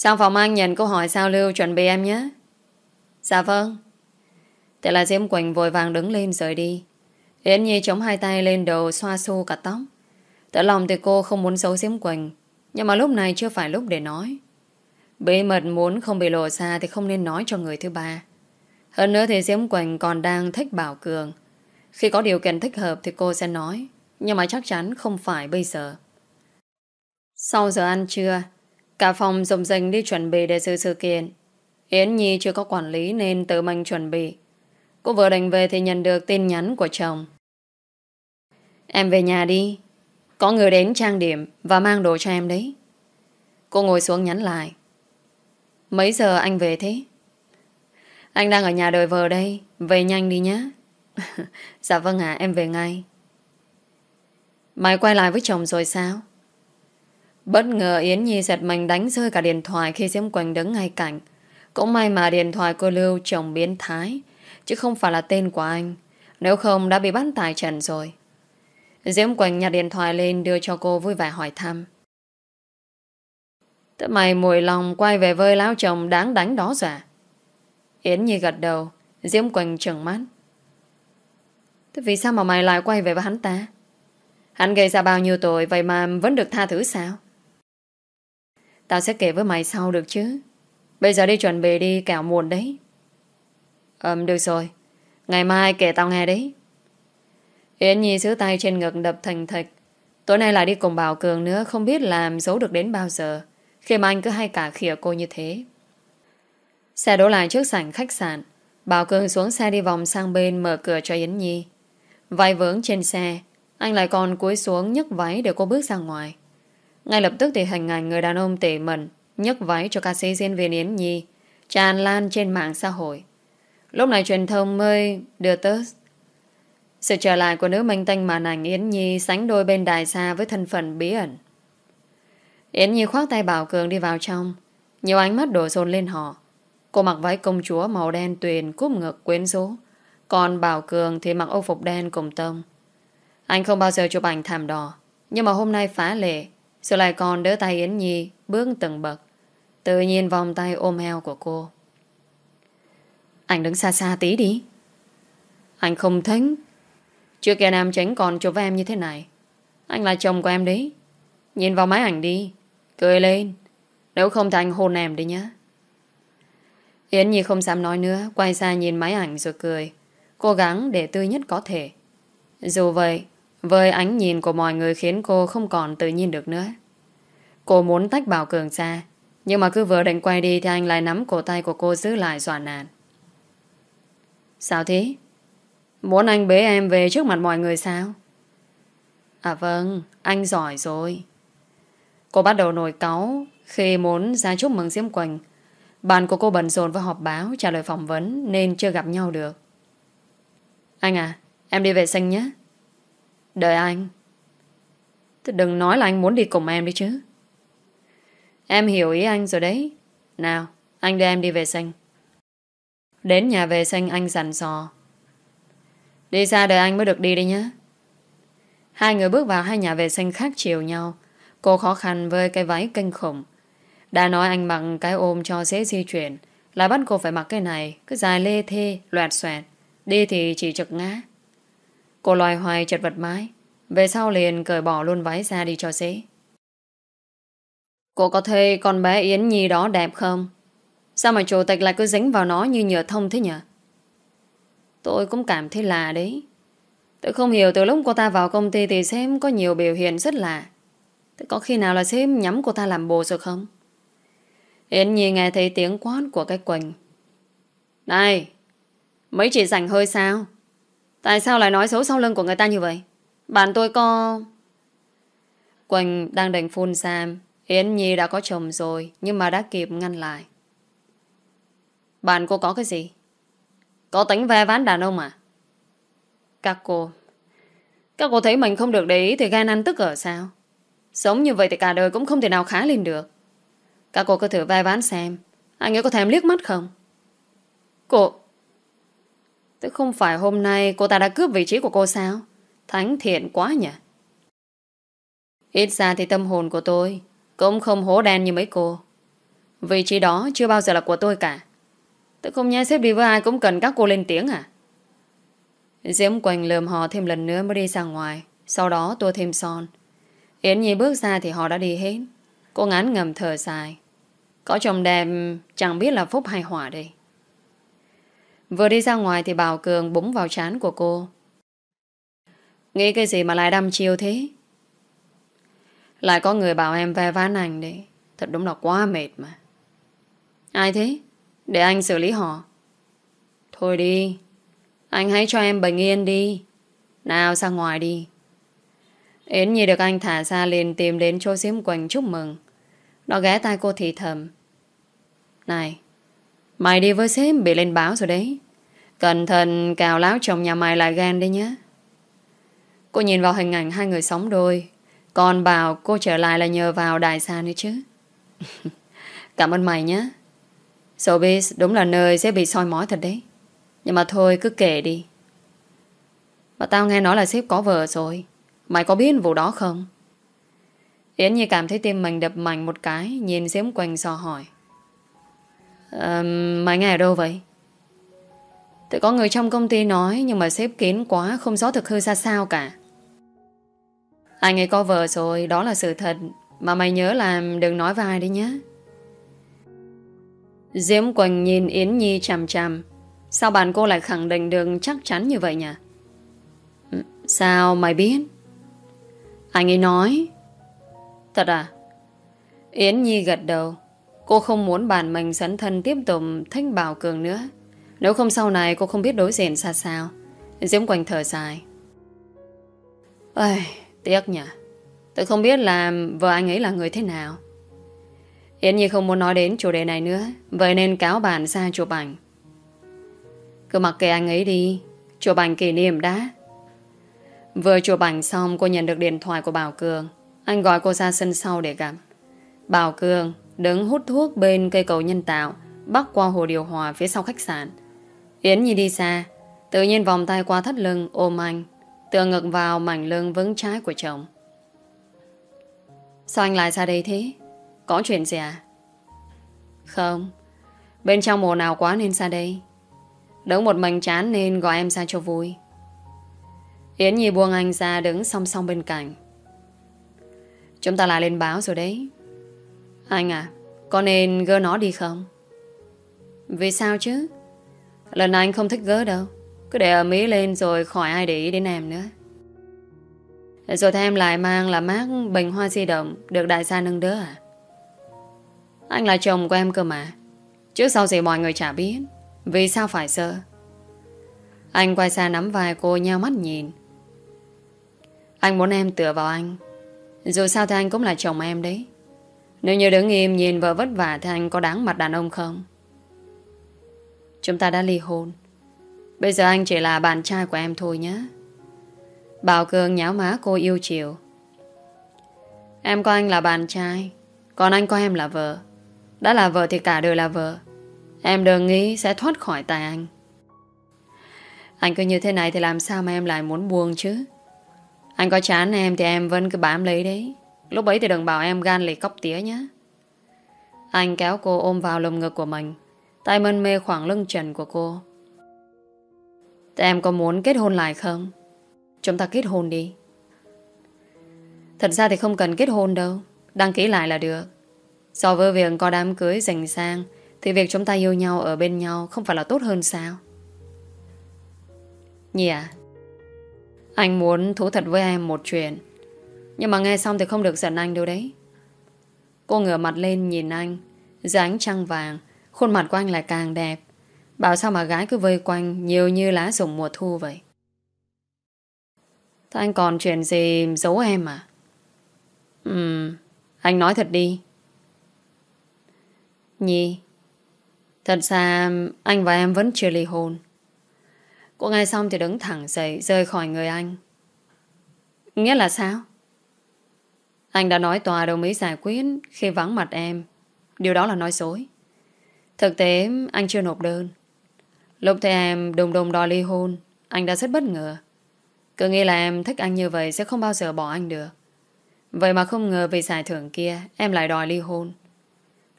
Sang phòng anh nhận câu hỏi sao lưu chuẩn bị em nhé. Dạ vâng. Thế là Diễm Quỳnh vội vàng đứng lên rời đi. Yến Nhi chống hai tay lên đầu xoa xô cả tóc. Tại lòng thì cô không muốn xấu Diễm Quỳnh, nhưng mà lúc này chưa phải lúc để nói. Bí mật muốn không bị lộ ra thì không nên nói cho người thứ ba. Hơn nữa thì Diễm Quỳnh còn đang thích Bảo Cường. Khi có điều kiện thích hợp thì cô sẽ nói, nhưng mà chắc chắn không phải bây giờ. Sau giờ ăn trưa, cả phòng rộng rành đi chuẩn bị để dự sự kiện. Yến Nhi chưa có quản lý nên tự mình chuẩn bị. Cô vừa định về thì nhận được tin nhắn của chồng. Em về nhà đi. Có người đến trang điểm và mang đồ cho em đấy. Cô ngồi xuống nhắn lại. Mấy giờ anh về thế? Anh đang ở nhà đợi vợ đây. Về nhanh đi nhé. *laughs* dạ vâng ạ, em về ngay. Mày quay lại với chồng rồi sao? Bất ngờ Yến Nhi giật mình đánh rơi cả điện thoại khi Diễm Quỳnh đứng ngay cạnh. Cũng may mà điện thoại cô Lưu chồng biến thái, chứ không phải là tên của anh. Nếu không đã bị bắt tại trần rồi. Diễm Quỳnh nhặt điện thoại lên đưa cho cô vui vẻ hỏi thăm. Thế mày mùi lòng quay về với lão chồng đáng đánh đó giả? À? Yến Nhi gật đầu, Diễm Quỳnh trừng mắt. Thế vì sao mà mày lại quay về với hắn ta? Hắn gây ra bao nhiêu tội vậy mà vẫn được tha thứ sao? Tao sẽ kể với mày sau được chứ. Bây giờ đi chuẩn bị đi kẻo muộn đấy. Ừm được rồi. Ngày mai kể tao nghe đấy. Yến Nhi giữ tay trên ngực đập thành thịch. Tối nay lại đi cùng Bảo Cường nữa không biết làm giấu được đến bao giờ. Khi mà anh cứ hay cả khỉa cô như thế. Xe đổ lại trước sảnh khách sạn. Bảo Cường xuống xe đi vòng sang bên mở cửa cho Yến Nhi. Vai vướng trên xe, anh lại còn cúi xuống nhấc váy để cô bước ra ngoài. Ngay lập tức thì hình ảnh người đàn ông tỉ mẩn nhấc váy cho ca sĩ diễn viên Yến Nhi tràn lan trên mạng xã hội. Lúc này truyền thông mới đưa tới sự trở lại của nữ minh tinh màn ảnh Yến Nhi sánh đôi bên đài xa với thân phận bí ẩn. Yến Nhi khoác tay Bảo Cường đi vào trong. Nhiều ánh mắt đổ dồn lên họ. Cô mặc váy công chúa màu đen tuyền cúp ngực quyến rũ. Còn Bảo Cường thì mặc ô phục đen cùng tông. Anh không bao giờ chụp ảnh thảm đỏ. Nhưng mà hôm nay phá lệ. Sự lại còn đỡ tay Yến Nhi bước từng bậc. Tự nhiên vòng tay ôm eo của cô. Anh đứng xa xa tí đi. Anh không thích. Trước kia Nam Tránh còn chụp với em như thế này. Anh là chồng của em đấy. Nhìn vào máy ảnh đi. Cười lên. Nếu không thì anh hôn em đi nhé. Yến Nhi không dám nói nữa. Quay ra nhìn máy ảnh rồi cười. Cố gắng để tươi nhất có thể. Dù vậy, với ánh nhìn của mọi người khiến cô không còn tự nhiên được nữa. Cô muốn tách Bảo Cường ra. Nhưng mà cứ vừa định quay đi thì anh lại nắm cổ tay của cô giữ lại dọa nàn. Sao thế? Muốn anh bế em về trước mặt mọi người sao? À vâng, anh giỏi rồi. Cô bắt đầu nổi cáu khi muốn ra chúc mừng Diễm Quỳnh. Bạn của cô bận rộn với họp báo trả lời phỏng vấn nên chưa gặp nhau được. Anh à, em đi vệ sinh nhé. Đợi anh. Thế đừng nói là anh muốn đi cùng em đi chứ. Em hiểu ý anh rồi đấy. Nào, anh đưa em đi vệ sinh. Đến nhà vệ sinh anh dặn dò. Đi xa đời anh mới được đi đi nhé. Hai người bước vào hai nhà vệ sinh khác chiều nhau. Cô khó khăn với cái váy kinh khủng. Đã nói anh mặc cái ôm cho dễ di chuyển. Lại bắt cô phải mặc cái này. Cứ dài lê thê, loạt xoẹt. Đi thì chỉ trực ngã. Cô loài hoài chật vật mái. Về sau liền cởi bỏ luôn váy ra đi cho dễ. Cô có thấy con bé Yến Nhi đó đẹp không? Sao mà chủ tịch lại cứ dính vào nó như nhựa thông thế nhỉ? Tôi cũng cảm thấy lạ đấy. Tôi không hiểu từ lúc cô ta vào công ty thì xem có nhiều biểu hiện rất lạ. Thế có khi nào là xem nhắm cô ta làm bồ rồi không? Yến Nhi nghe thấy tiếng quát của cái Quỳnh. Này! Mấy chị rảnh hơi sao? Tại sao lại nói xấu sau lưng của người ta như vậy? Bạn tôi có... Quỳnh đang định phun Sam. Yến Nhi đã có chồng rồi, nhưng mà đã kịp ngăn lại. Bạn cô có cái gì? Có tính ve ván đàn ông à? Các cô... Các cô thấy mình không được để ý thì gan ăn tức ở sao? Sống như vậy thì cả đời cũng không thể nào khá lên được. Các cô cứ thử ve ván xem. Anh ấy có thèm liếc mắt không? Cô... Tức không phải hôm nay cô ta đã cướp vị trí của cô sao? Thánh thiện quá nhỉ? Ít ra thì tâm hồn của tôi cũng không hố đen như mấy cô. Vị trí đó chưa bao giờ là của tôi cả. Tôi không nhai xếp đi với ai cũng cần các cô lên tiếng à? Diễm Quỳnh lườm họ thêm lần nữa mới đi ra ngoài. Sau đó tua thêm son. Yến Nhi bước ra thì họ đã đi hết. Cô ngán ngầm thở dài. Có chồng đẹp, chẳng biết là phúc hay hỏa đây. Vừa đi ra ngoài thì Bảo Cường búng vào chán của cô. Nghĩ cái gì mà lại đâm chiêu thế? Lại có người bảo em ve ván ảnh đấy. Thật đúng là quá mệt mà. Ai thế? Để anh xử lý họ. Thôi đi. Anh hãy cho em bình yên đi. Nào ra ngoài đi. Yến Nhi được anh thả ra liền tìm đến chỗ Diễm Quỳnh chúc mừng. Nó ghé tai cô thì thầm. Này, mày đi với sếp bị lên báo rồi đấy. Cẩn thận cào láo chồng nhà mày lại gan đấy nhé. Cô nhìn vào hình ảnh hai người sống đôi. Còn bảo cô trở lại là nhờ vào đại xa nữa chứ *laughs* Cảm ơn mày nhé Showbiz đúng là nơi sẽ bị soi mói thật đấy. Nhưng mà thôi cứ kể đi. Mà tao nghe nói là sếp có vợ rồi. Mày có biết vụ đó không? Yến Nhi cảm thấy tim mình đập mạnh một cái Nhìn xếm quanh so hỏi. À, Mày nghe ở đâu vậy? Tự có người trong công ty nói Nhưng mà sếp kín quá Không rõ thực hư ra sao cả. Anh ấy có vợ rồi Đó là sự thật. Mà mày nhớ làm đừng nói với ai đi nhé Diễm Quỳnh nhìn Yến Nhi chằm chằm. Sao bạn cô lại khẳng định được chắc chắn như vậy nhỉ? Ừ, sao mày biết? Anh ấy nói. Thật à? Yến Nhi gật đầu. Cô không muốn bạn mình dẫn thân tiếp tục thích Bảo Cường nữa. Nếu không sau này cô không biết đối diện ra sao. Diễm Quỳnh thở dài. Ây, tiếc nhỉ. Tôi không biết là vợ anh ấy là người thế nào. Yến Nhi không muốn nói đến chủ đề này nữa, Vậy nên cáo bạn ra chụp ảnh. Cứ mặc kệ anh ấy đi, Chụp ảnh kỷ niệm đã. Vừa chụp ảnh xong, cô nhận được điện thoại của Bảo Cường. Anh gọi cô ra sân sau để gặp. Bảo Cường đứng hút thuốc bên cây cầu nhân tạo, Bắc qua hồ điều hòa phía sau khách sạn. Yến Nhi đi xa, Tự nhiên vòng tay qua thắt lưng, ôm anh, Tựa ngực vào mảnh lưng vững trái của chồng. Sao anh lại ra đây thế? Có chuyện gì à? Không. Bên trong mồ nào quá nên ra đây. Đứng một mình chán nên gọi em ra cho vui. Yến Nhi buông anh ra đứng song song bên cạnh. Chúng ta lại lên báo rồi đấy. Anh à Có nên gỡ nó đi không? Vì sao chứ? Lần này anh không thích gỡ đâu. Cứ để ở Mỹ lên rồi khỏi ai để ý đến em nữa. Rồi thêm lại mang là mát bình hoa di động Được đại gia nâng đỡ à? Anh là chồng của em cơ mà. Trước sau gì mọi người chả biết. Vì sao phải sợ? Anh quay xa nắm vai cô nhau mắt nhìn. Anh muốn em tựa vào anh. Dù sao thì anh cũng là chồng em đấy. Nếu như đứng im nhìn vợ vất vả Thì anh có đáng mặt đàn ông không? Chúng ta đã ly hôn. Bây giờ anh chỉ là bạn trai của em thôi nhé. Bảo Cường nháo má cô yêu chiều. Em coi anh là bạn trai, Còn anh coi em là vợ. Đã là vợ thì cả đời là vợ. Em đừng nghĩ sẽ thoát khỏi tay anh. Anh cứ như thế này Thì làm sao mà em lại muốn buông chứ? Anh có chán em thì em vẫn cứ bám lấy đấy. Lúc ấy thì đừng bảo em gan lì cóc tía nhé Anh kéo cô ôm vào lồng ngực của mình. Tay mân mê khoảng lưng trần của cô. Thế em có muốn kết hôn lại không? Chúng ta kết hôn đi. Thật ra thì không cần kết hôn đâu. Đăng ký lại là được. So với việc có đám cưới dành sang Thì việc chúng ta yêu nhau ở bên nhau Không phải là tốt hơn sao? Nhi à anh muốn thú thật với em một chuyện, Nhưng mà nghe xong thì không được giận anh đâu đấy. Cô ngửa mặt lên nhìn anh dáng trăng vàng, Khuôn mặt của anh lại càng đẹp. Bảo sao mà gái cứ vây quanh Nhiều như lá rụng mùa thu vậy? Thế anh còn chuyện gì giấu em à? Ừ Anh nói thật đi. Nhi, Thật ra anh và em vẫn chưa ly hôn. Cô nghe xong thì đứng thẳng dậy Rơi khỏi người anh. Nghĩa là sao? Anh đã nói tòa đồng ý giải quyết Khi vắng mặt em. Điều đó là nói dối. Thực tế, anh chưa nộp đơn. Lúc thấy em đùng đùng đòi ly hôn, Anh đã rất bất ngờ. Cứ nghĩ là em thích anh như vậy Sẽ không bao giờ bỏ anh được. Vậy mà không ngờ vì giải thưởng kia, Em lại đòi ly hôn.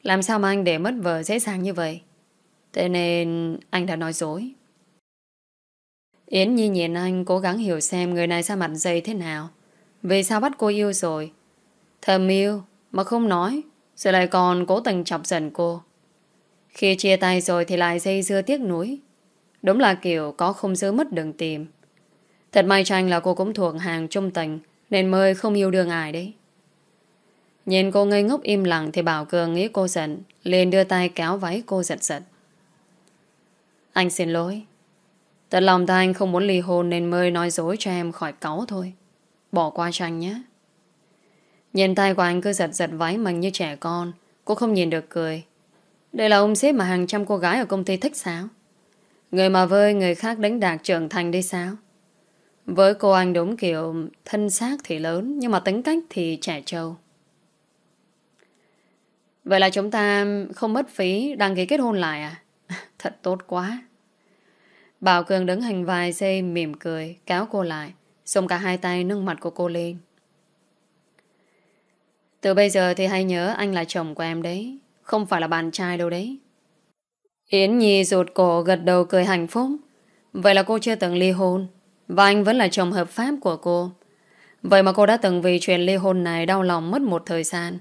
Làm sao mà anh để mất vợ dễ dàng như vậy Thế nên anh đã nói dối Yến Nhi nhìn anh cố gắng hiểu xem người này ra mặt dày thế nào. Vì sao bắt cô yêu rồi? Thầm yêu mà không nói, rồi lại còn cố tình chọc giận cô. Khi chia tay rồi thì lại dây dưa tiếc nuối. Đúng là kiểu có không giữ mất đường tìm. Thật may cho anh là cô cũng thuộc hàng trung tình nên mới không yêu đương ai đấy. Nhìn cô ngây ngốc im lặng thì Bảo Cường nghĩ cô giận, liền đưa tay kéo váy cô giật giật. Anh xin lỗi. Thật lòng ta anh không muốn ly hôn nên mới nói dối cho em khỏi cáu thôi. Bỏ qua cho anh nhé. Nhìn tay của anh cứ giật giật váy mình như trẻ con. Cô không nhìn được cười. Đây là ông sếp mà hàng trăm cô gái ở công ty thích sao? Người mà vơi, người khác đánh đạc trưởng thành đi sao? Với cô anh đúng kiểu, thân xác thì lớn, nhưng mà tính cách thì trẻ trâu. Vậy là chúng ta không mất phí đăng ký kết hôn lại à? *laughs* Thật tốt quá. Bảo Cường đứng hành vài giây mỉm cười, kéo cô lại, xông cả hai tay nâng mặt của cô lên. Từ bây giờ thì hãy nhớ anh là chồng của em đấy, không phải là bạn trai đâu đấy. Yến Nhi rụt cổ gật đầu cười hạnh phúc. Vậy là cô chưa từng ly hôn, và anh vẫn là chồng hợp pháp của cô. Vậy mà cô đã từng vì chuyện ly hôn này đau lòng mất một thời gian.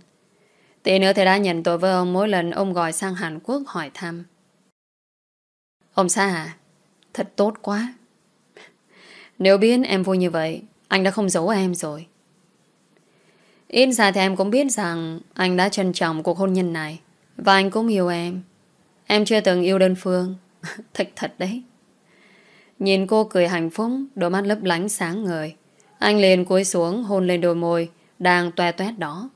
Tí nữa thì đã nhận tội với ông mỗi lần ông gọi sang Hàn Quốc hỏi thăm. Ông Sa à? Thật tốt quá. Nếu biết em vui như vậy, anh đã không giấu em rồi. Ít ra thì em cũng biết rằng anh đã trân trọng cuộc hôn nhân này. Và anh cũng yêu em. Em chưa từng yêu đơn phương. *laughs* thật thật đấy. Nhìn cô cười hạnh phúc, đôi mắt lấp lánh sáng ngời. Anh liền cúi xuống hôn lên đôi môi đang toe toét đó.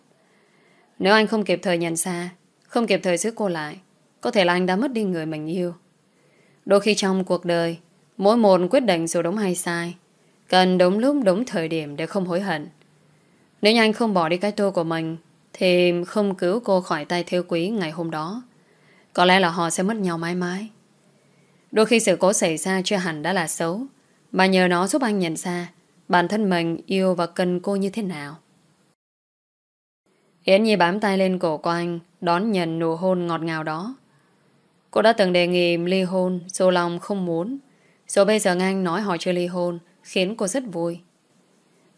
Nếu anh không kịp thời nhận ra, không kịp thời giữ cô lại, có thể là anh đã mất đi người mình yêu. Đôi khi trong cuộc đời, mỗi một quyết định dù đúng hay sai, cần đúng lúc đúng thời điểm để không hối hận. Nếu như anh không bỏ đi cái tôi của mình, thì không cứu cô khỏi tay thiếu quý ngày hôm đó. Có lẽ là họ sẽ mất nhau mãi mãi. Đôi khi sự cố xảy ra chưa hẳn đã là xấu, mà nhờ nó giúp anh nhận ra bản thân mình yêu và cần cô như thế nào. Yến Nhi bám tay lên cổ của anh, đón nhận nụ hôn ngọt ngào đó. Cô đã từng đề nghị ly hôn, dù lòng không muốn. Rồi bây giờ anh nói họ chưa ly hôn, khiến cô rất vui.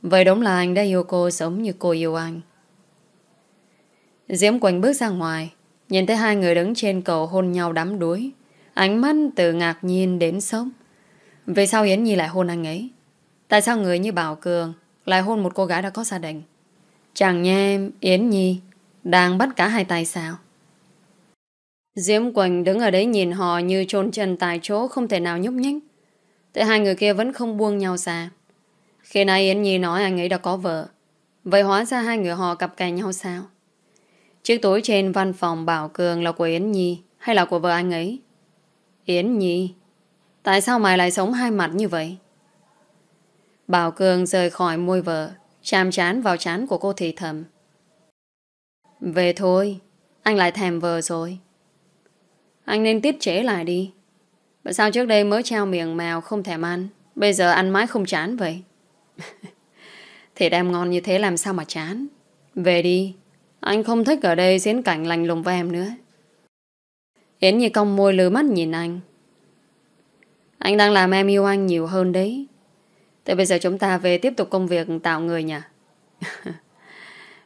Vậy đúng là anh đã yêu cô giống như cô yêu anh. Diễm Quỳnh bước ra ngoài, nhìn thấy hai người đứng trên cầu hôn nhau đắm đuối. Ánh mắt từ ngạc nhiên đến sốc. Vì sao Yến Nhi lại hôn anh ấy? Tại sao người như Bảo Cường lại hôn một cô gái đã có gia đình? Chẳng nghe Yến Nhi đang bắt cả hai tay sao? Diễm Quỳnh đứng ở đấy nhìn họ như trôn chân tại chỗ không thể nào nhúc nhích. Thế hai người kia vẫn không buông nhau ra. Khi nãy Yến Nhi nói anh ấy đã có vợ. Vậy hóa ra hai người họ cặp kè nhau sao? Chiếc túi trên văn phòng Bảo Cường là của Yến Nhi hay là của vợ anh ấy? Yến Nhi, tại sao mày lại sống hai mặt như vậy? Bảo Cường rời khỏi môi vợ, chạm chán vào chán của cô thì thầm. Về thôi, anh lại thèm vợ rồi. Anh nên tiết chế lại đi. Bởi sao trước đây mới trao miệng mèo không thèm ăn, bây giờ ăn mãi không chán vậy? *laughs* Thịt em ngon như thế làm sao mà chán? Về đi, anh không thích ở đây diễn cảnh lành lùng với em nữa. Yến như cong môi lừa mắt nhìn anh. Anh đang làm em yêu anh nhiều hơn đấy. Thế bây giờ chúng ta về tiếp tục công việc tạo người nhỉ? *laughs*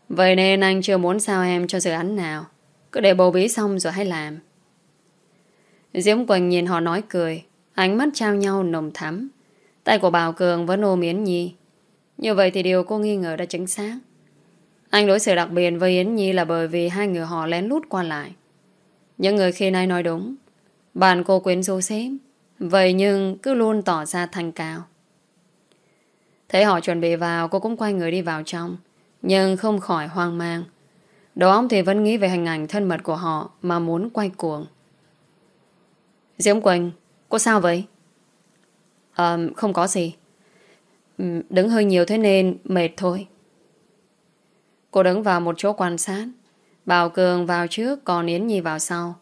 Vậy nên anh chưa muốn sao em cho dự án nào. Cứ để bầu bí xong rồi hãy làm. Diễm Quỳnh nhìn họ nói cười. Ánh mắt trao nhau nồng thắm. Tay của Bảo Cường vẫn ôm Yến Nhi. Như vậy thì điều cô nghi ngờ đã chính xác. Anh đối xử đặc biệt với Yến Nhi là bởi vì hai người họ lén lút qua lại. Những người khi nay nói đúng. Bạn cô quyến rũ xếp. Vậy nhưng cứ luôn tỏ ra thành cao. Thấy họ chuẩn bị vào, cô cũng quay người đi vào trong. Nhưng không khỏi hoang mang. Đầu óc thì vẫn nghĩ về hình ảnh thân mật của họ mà muốn quay cuồng. Diễm Quỳnh, cô sao vậy? À, không có gì. Đứng hơi nhiều thế nên mệt thôi. Cô đứng vào một chỗ quan sát. Bảo Cường vào trước còn Yến Nhi vào sau.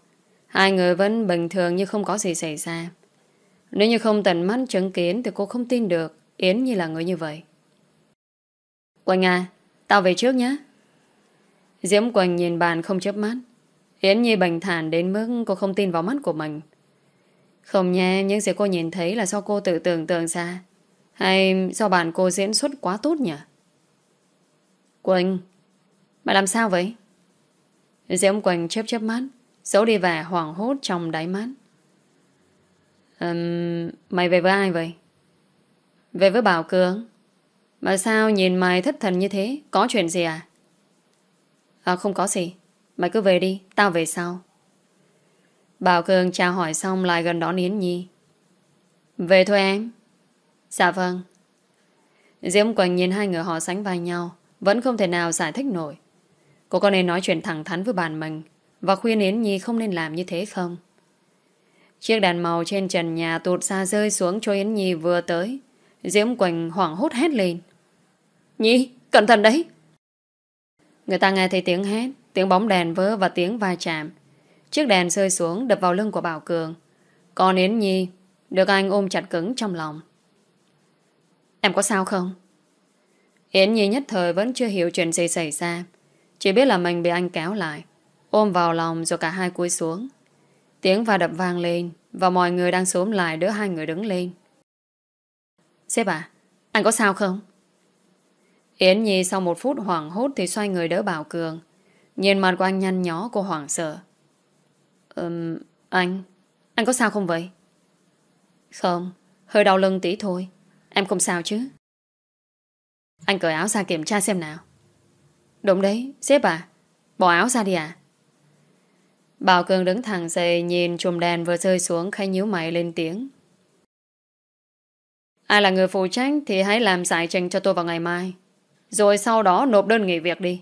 Hai người vẫn bình thường như không có gì xảy ra. Nếu như không tận mắt chứng kiến thì cô không tin được Yến Nhi là người như vậy. Quỳnh à, tao về trước nhé. Diễm Quỳnh nhìn bàn không chớp mắt. Yến Nhi bình thản đến mức cô không tin vào mắt của mình. Không nha, những gì cô nhìn thấy là do cô tự tưởng tượng ra. Hay do bạn cô diễn xuất quá tốt nhỉ? Quỳnh, mày làm sao vậy? Diễm Quỳnh chớp chớp mắt, xấu đi vẻ hoảng hốt trong đáy mắt. Um, mày về với ai vậy? Về với Bảo Cường. Mà sao nhìn mày thất thần như thế? Có chuyện gì à? À không có gì. Mày cứ về đi, tao về sau. Bảo Cường chào hỏi xong lại gần đón Yến Nhi. Về thôi em. Dạ vâng. Diễm Quỳnh nhìn hai người họ sánh vai nhau, vẫn không thể nào giải thích nổi. Cô có nên nói chuyện thẳng thắn với bạn mình và khuyên Yến Nhi không nên làm như thế không? Chiếc đàn màu trên trần nhà tụt xa rơi xuống cho Yến Nhi vừa tới. Diễm Quỳnh hoảng hốt hét lên. Nhi, cẩn thận đấy. Người ta nghe thấy tiếng hét, tiếng bóng đèn vỡ và tiếng va chạm. Chiếc đèn rơi xuống đập vào lưng của Bảo Cường. Còn Yến Nhi được anh ôm chặt cứng trong lòng. Em có sao không? Yến Nhi nhất thời vẫn chưa hiểu chuyện gì xảy ra. Chỉ biết là mình bị anh kéo lại. Ôm vào lòng rồi cả hai cúi xuống. Tiếng va đập vang lên và mọi người đang xốm lại đỡ hai người đứng lên. Sếp à, anh có sao không? Yến Nhi sau một phút hoảng hốt thì xoay người đỡ Bảo Cường. Nhìn mặt của anh nhăn nhó cô hoảng sợ. Ừm, anh, anh có sao không vậy? Không, hơi đau lưng tí thôi. Em không sao chứ? Anh cởi áo ra kiểm tra xem nào. Đúng đấy, sếp à? Bỏ áo ra đi à? Bảo Cường đứng thẳng dậy nhìn chùm đèn vừa rơi xuống khai nhíu mày lên tiếng. Ai là người phụ trách thì hãy làm giải trình cho tôi vào ngày mai. Rồi sau đó nộp đơn nghỉ việc đi.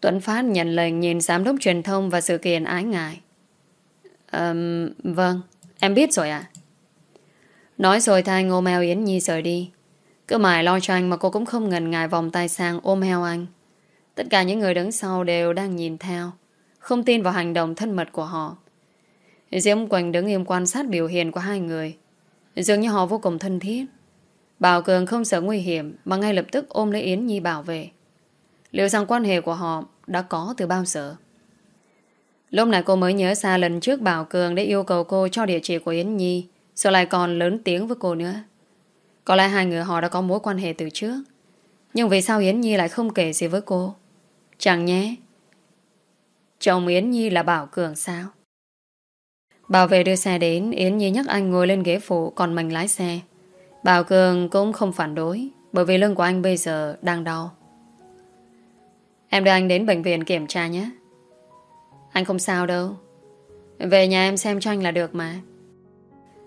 Tuấn Phát nhận lệnh nhìn giám đốc truyền thông và sự kiện ái ngại. Um, vâng, em biết rồi ạ. Nói rồi thay Ngô Mèo Yến Nhi rời đi. Cứ mãi lo cho anh mà cô cũng không ngần ngại vòng tay sang ôm eo anh. Tất cả những người đứng sau đều đang nhìn theo. Không tin vào hành động thân mật của họ. Diễm Quỳnh đứng im quan sát biểu hiện của hai người. Dường như họ vô cùng thân thiết. Bảo Cường không sợ nguy hiểm, mà ngay lập tức ôm lấy Yến Nhi bảo vệ. Liệu rằng quan hệ của họ đã có từ bao giờ? Lúc này cô mới nhớ ra lần trước Bảo Cường đã yêu cầu cô cho địa chỉ của Yến Nhi, rồi lại còn lớn tiếng với cô nữa. Có lẽ hai người họ đã có mối quan hệ từ trước. Nhưng vì sao Yến Nhi lại không kể gì với cô? Chẳng nhé. Chồng Yến Nhi là Bảo Cường sao? Bảo vệ đưa xe đến, Yến Nhi nhắc anh ngồi lên ghế phụ, Còn mình lái xe. Bảo Cường cũng không phản đối, Bởi vì lưng của anh bây giờ đang đau. Em đưa anh đến bệnh viện kiểm tra nhé. Anh không sao đâu. Về nhà em xem cho anh là được mà.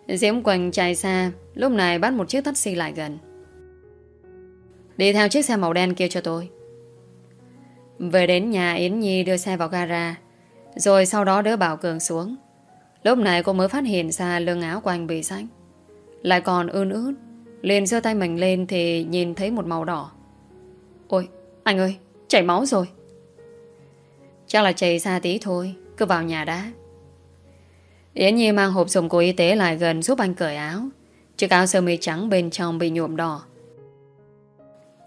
Diễm Quỳnh chạy xa, Lúc này bắt một chiếc taxi lại gần. Đi theo chiếc xe màu đen kia cho tôi. Về đến nhà, Yến Nhi đưa xe vào gara, Rồi sau đó đỡ Bảo Cường xuống. Lúc này cô mới phát hiện ra lưng áo của anh bị rách. Lại còn ươn ướt. Liền giơ tay mình lên thì nhìn thấy một màu đỏ. Ôi, anh ơi, Chảy máu rồi. Chắc là chảy xa tí thôi, Cứ vào nhà đã. Yến Nhi mang hộp dụng của y tế lại gần giúp anh cởi áo. Chiếc áo sơ mi trắng bên trong bị nhuộm đỏ.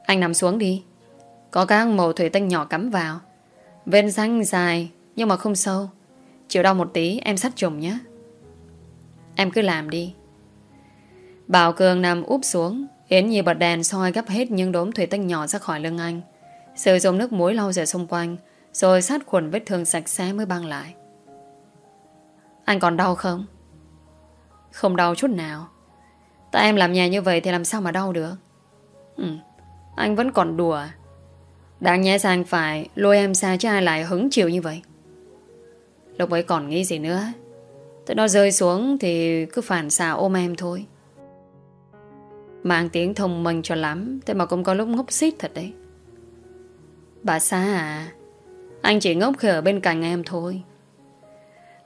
Anh nằm xuống đi. Có các màu thủy tinh nhỏ cắm vào. Vên xanh dài Nhưng mà không sâu. Chịu đau một tí em sắt trùng nhé. Em cứ làm đi. Bảo Cường nằm úp xuống Yến Nhi bật đèn soi gấp hết những đốm thủy tinh nhỏ ra khỏi lưng anh. Sử dụng nước muối lau rửa xung quanh Rồi sát khuẩn vết thương sạch sẽ mới băng lại. Anh còn đau không? Không đau chút nào. Tại em làm nhà như vậy thì làm sao mà đau được? Ừ, Anh vẫn còn đùa. Đáng nhẽ sang phải Lôi em xa chứ ai lại hứng chịu như vậy? Lúc ấy còn nghĩ gì nữa. Tới nó rơi xuống Thì cứ phản xạ ôm em thôi. Mang tiếng thông minh cho lắm, Thế mà cũng có lúc ngốc xít thật đấy. Bà xa à Anh chỉ ngốc khi ở bên cạnh em thôi.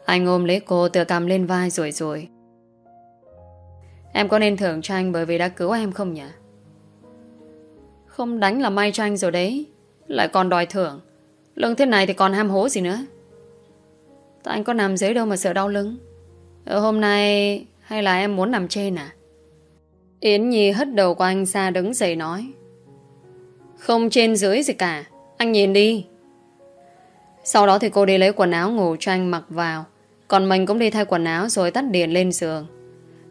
Anh ôm lấy cô Tựa cầm lên vai rồi rồi. Em có nên thưởng cho anh Bởi vì đã cứu em không nhỉ? Không đánh là may cho anh rồi đấy. Lại còn đòi thưởng. Lương thế này thì còn ham hố gì nữa? Tại anh có nằm dưới đâu mà sợ đau lưng? Ở hôm nay Hay là em muốn nằm trên à? Yến Nhi hất đầu của anh ra đứng dậy nói. Không trên dưới gì cả, Anh nhìn đi. Sau đó thì cô đi lấy quần áo ngủ cho anh mặc vào. Còn mình cũng đi thay quần áo Rồi tắt điện lên giường.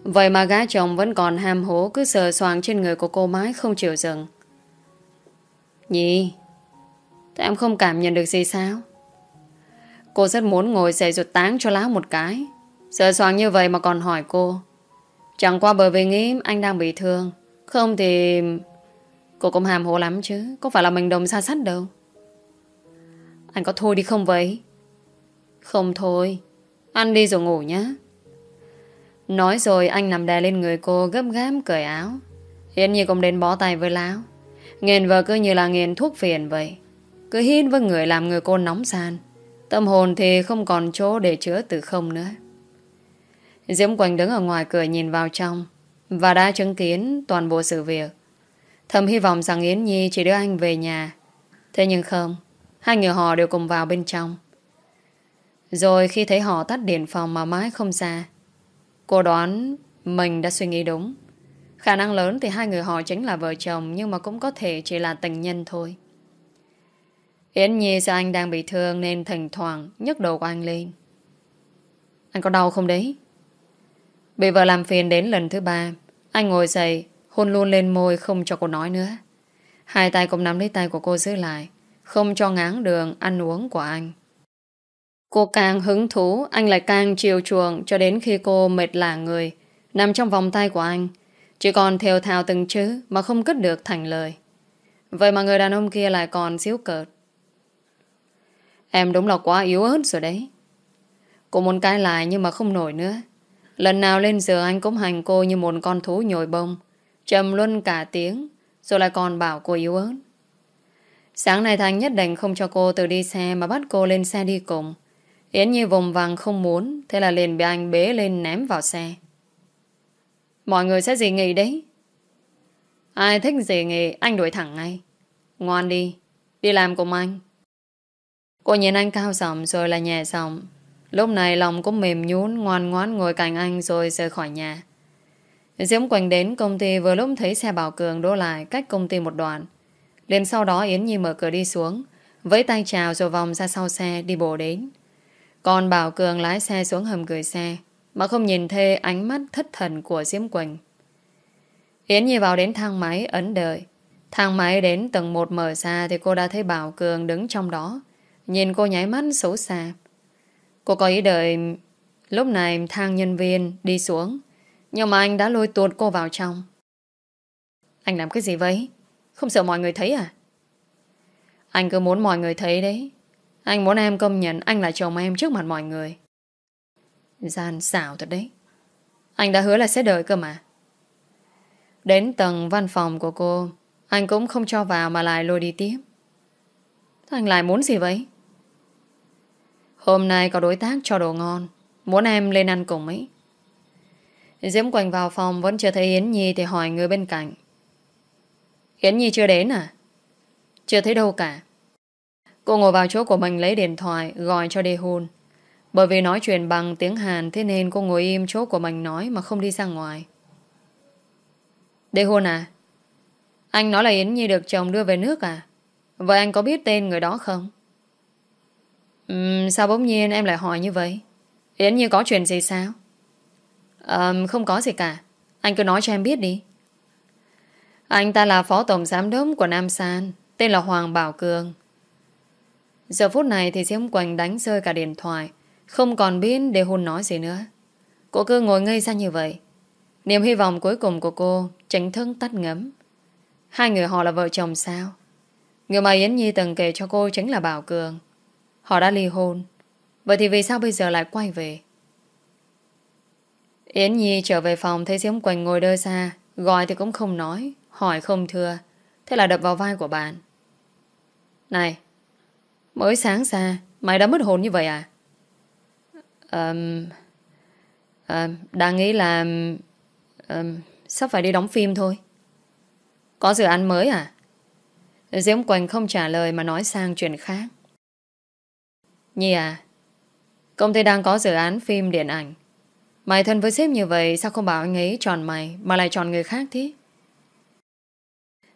Vậy mà gái chồng vẫn còn ham hố Cứ sờ soàng trên người của cô mãi không chịu dừng. Nhi Thế em không cảm nhận được gì sao? Cô rất muốn ngồi dậy rụt táng cho láo một cái. Sợ soàng như vậy mà còn hỏi cô. Chẳng qua bởi vì nghĩ anh đang bị thương. Không thì Cô cũng hàm hồ lắm chứ. Có phải là mình đồng xa sắt đâu? Anh có thôi đi không vậy? Không thôi. Ăn đi rồi ngủ nhé. Nói rồi anh nằm đè lên người cô Gấp gáp cởi áo. Hiển như cũng đến bó tay với láo Nghiền vợ cứ như là nghiền thuốc phiền vậy. Cứ hít với người làm người cô nóng sàn. Tâm hồn thì không còn chỗ để chứa từ không nữa Diễm Quỳnh đứng ở ngoài cửa nhìn vào trong và đã chứng kiến toàn bộ sự việc. Thầm hy vọng rằng Yến Nhi chỉ đưa anh về nhà. Thế nhưng không, hai người họ đều cùng vào bên trong. Rồi khi thấy họ tắt điện phòng mà mãi không ra, cô đoán mình đã suy nghĩ đúng. Khả năng lớn thì hai người họ chính là vợ chồng nhưng mà cũng có thể chỉ là tình nhân thôi. Yến Nhi sợ anh đang bị thương nên thỉnh thoảng nhấc đầu của anh lên. Anh có đau không đấy? Bị vợ làm phiền đến lần thứ ba, anh ngồi dậy, hôn luôn lên môi không cho cô nói nữa. Hai tay cũng nắm lấy tay của cô giữ lại, không cho ngáng đường ăn uống của anh. Cô càng hứng thú, anh lại càng chiều chuộng cho đến khi cô mệt lả người, nằm trong vòng tay của anh, chỉ còn theo thào từng chữ mà không cất được thành lời. Vậy mà người đàn ông kia lại còn xíu cợt. Em đúng là quá yếu ớt rồi đấy. Cô muốn cãi lại nhưng mà không nổi nữa. Lần nào lên giường anh cũng hành cô như một con thú nhồi bông. Trầm luôn cả tiếng, rồi lại còn bảo cô yếu ớt. Sáng nay Thành nhất định không cho cô tự đi xe mà bắt cô lên xe đi cùng. Yến như vùng vàng không muốn, thế là liền bị anh bế lên ném vào xe. Mọi người sẽ gì nghỉ đấy? Ai thích gì nghỉ anh đuổi thẳng ngay. Ngoan đi, đi làm cùng anh. Cô nhìn anh cao giọng rồi là nhẹ giọng. Lúc này lòng cũng mềm nhún ngoan ngoãn ngồi cạnh anh rồi rời khỏi nhà. Diễm Quỳnh đến công ty vừa lúc thấy xe Bảo Cường đỗ lại cách công ty một đoạn. Liền sau đó Yến Nhi mở cửa đi xuống, với tay chào rồi vòng ra sau xe đi bộ đến. Còn Bảo Cường lái xe xuống hầm gửi xe, mà không nhìn thê ánh mắt thất thần của Diễm Quỳnh. Yến Nhi vào đến thang máy ấn đợi. Thang máy đến tầng 1 mở ra thì cô đã thấy Bảo Cường đứng trong đó. Nhìn cô nháy mắt xấu xa. Cô có ý đợi lúc này thang nhân viên đi xuống. Nhưng mà anh đã lôi tuột cô vào trong. Anh làm cái gì vậy? Không sợ mọi người thấy à? Anh cứ muốn mọi người thấy đấy. Anh muốn em công nhận anh là chồng em trước mặt mọi người. Gian xảo thật đấy. Anh đã hứa là sẽ đợi cơ mà. Đến tầng văn phòng của cô, anh cũng không cho vào mà lại lôi đi tiếp. Anh lại muốn gì vậy? Hôm nay có đối tác cho đồ ngon, muốn em lên ăn cùng ấy. Diễm Quỳnh vào phòng vẫn chưa thấy Yến Nhi thì hỏi người bên cạnh. Yến Nhi chưa đến à? Chưa thấy đâu cả. Cô ngồi vào chỗ của mình lấy điện thoại gọi cho Đê Hôn. Bởi vì nói chuyện bằng tiếng Hàn thế nên cô ngồi im chỗ của mình nói mà không đi ra ngoài. Đê Hôn à? Anh nói là Yến Nhi được chồng đưa về nước à? Vậy anh có biết tên người đó không? Uhm, sao bỗng nhiên em lại hỏi như vậy? Yến Nhi có chuyện gì sao? Um, không có gì cả. Anh cứ nói cho em biết đi. Anh ta là phó tổng giám đốc của Nam San, tên là Hoàng Bảo Cường. Giờ phút này thì Diễm Quỳnh đánh rơi cả điện thoại, không còn biết để hôn nói gì nữa. Cô cứ ngồi ngây ra như vậy. Niềm hy vọng cuối cùng của cô tránh thức tắt ngấm. Hai người họ là vợ chồng sao? Người mà Yến Nhi từng kể cho cô chính là Bảo Cường. Họ đã ly hôn. Vậy thì vì sao bây giờ lại quay về? Yến Nhi trở về phòng thấy Diễm Quỳnh ngồi đơ xa, gọi thì cũng không nói, hỏi không thưa. Thế là đập vào vai của bạn. Này, mới sáng ra, mày đã mất hồn như vậy à? Um, um, đang nghĩ là um, sắp phải đi đóng phim thôi. Có dự án mới à? Diễm Quỳnh không trả lời mà nói sang chuyện khác. Nhi à, công ty đang có dự án phim điện ảnh. Mày thân với sếp như vậy Sao không bảo anh ấy chọn mày Mà lại chọn người khác thế?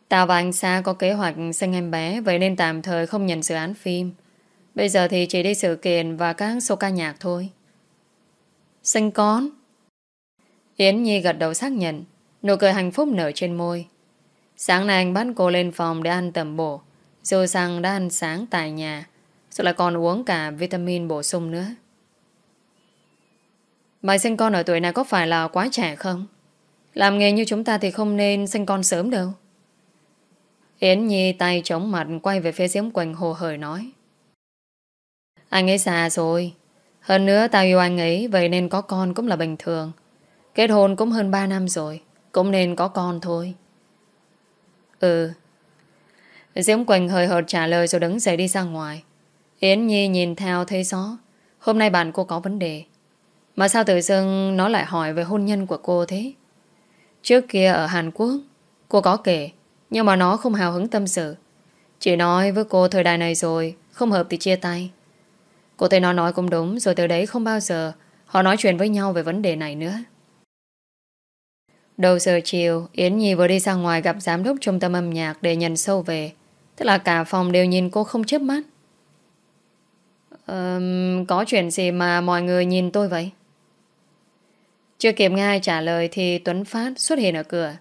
Tao và anh Sa có kế hoạch sinh em bé Vậy nên tạm thời không nhận dự án phim. Bây giờ thì chỉ đi sự kiện Và các số ca nhạc thôi. Sinh con. Yến Nhi gật đầu xác nhận Nụ cười hạnh phúc nở trên môi. Sáng nay anh bắt cô lên phòng để ăn tầm bổ. Dù rằng đã ăn sáng tại nhà rồi lại còn uống cả vitamin bổ sung nữa Mày sinh con ở tuổi này có phải là quá trẻ không? Làm nghề như chúng ta thì không nên sinh con sớm đâu. Yến Nhi tay chống mặt quay về phía Diễm Quỳnh hồ hởi nói. Anh ấy già rồi. Hơn nữa tao yêu anh ấy, vậy nên có con cũng là bình thường. Kết hôn cũng hơn 3 năm rồi. Cũng nên có con thôi. Ừ. Diễm Quỳnh hơi hợt trả lời rồi đứng dậy đi ra ngoài. Yến Nhi nhìn theo thấy rõ. Hôm nay bạn cô có vấn đề. Mà sao tự dưng nó lại hỏi về hôn nhân của cô thế? Trước kia ở Hàn Quốc, Cô có kể, Nhưng mà nó không hào hứng tâm sự Chỉ nói với cô thời đại này rồi, Không hợp thì chia tay Cô thấy nó nói cũng đúng, Rồi từ đấy không bao giờ Họ nói chuyện với nhau về vấn đề này nữa Đầu giờ chiều, Yến Nhi vừa đi ra ngoài gặp giám đốc trung tâm âm nhạc Để nhận sâu về Tức là cả phòng đều nhìn cô không chớp mắt um, Có chuyện gì mà mọi người nhìn tôi vậy? Chưa kịp nghe ai trả lời Thì Tuấn Phát xuất hiện ở cửa.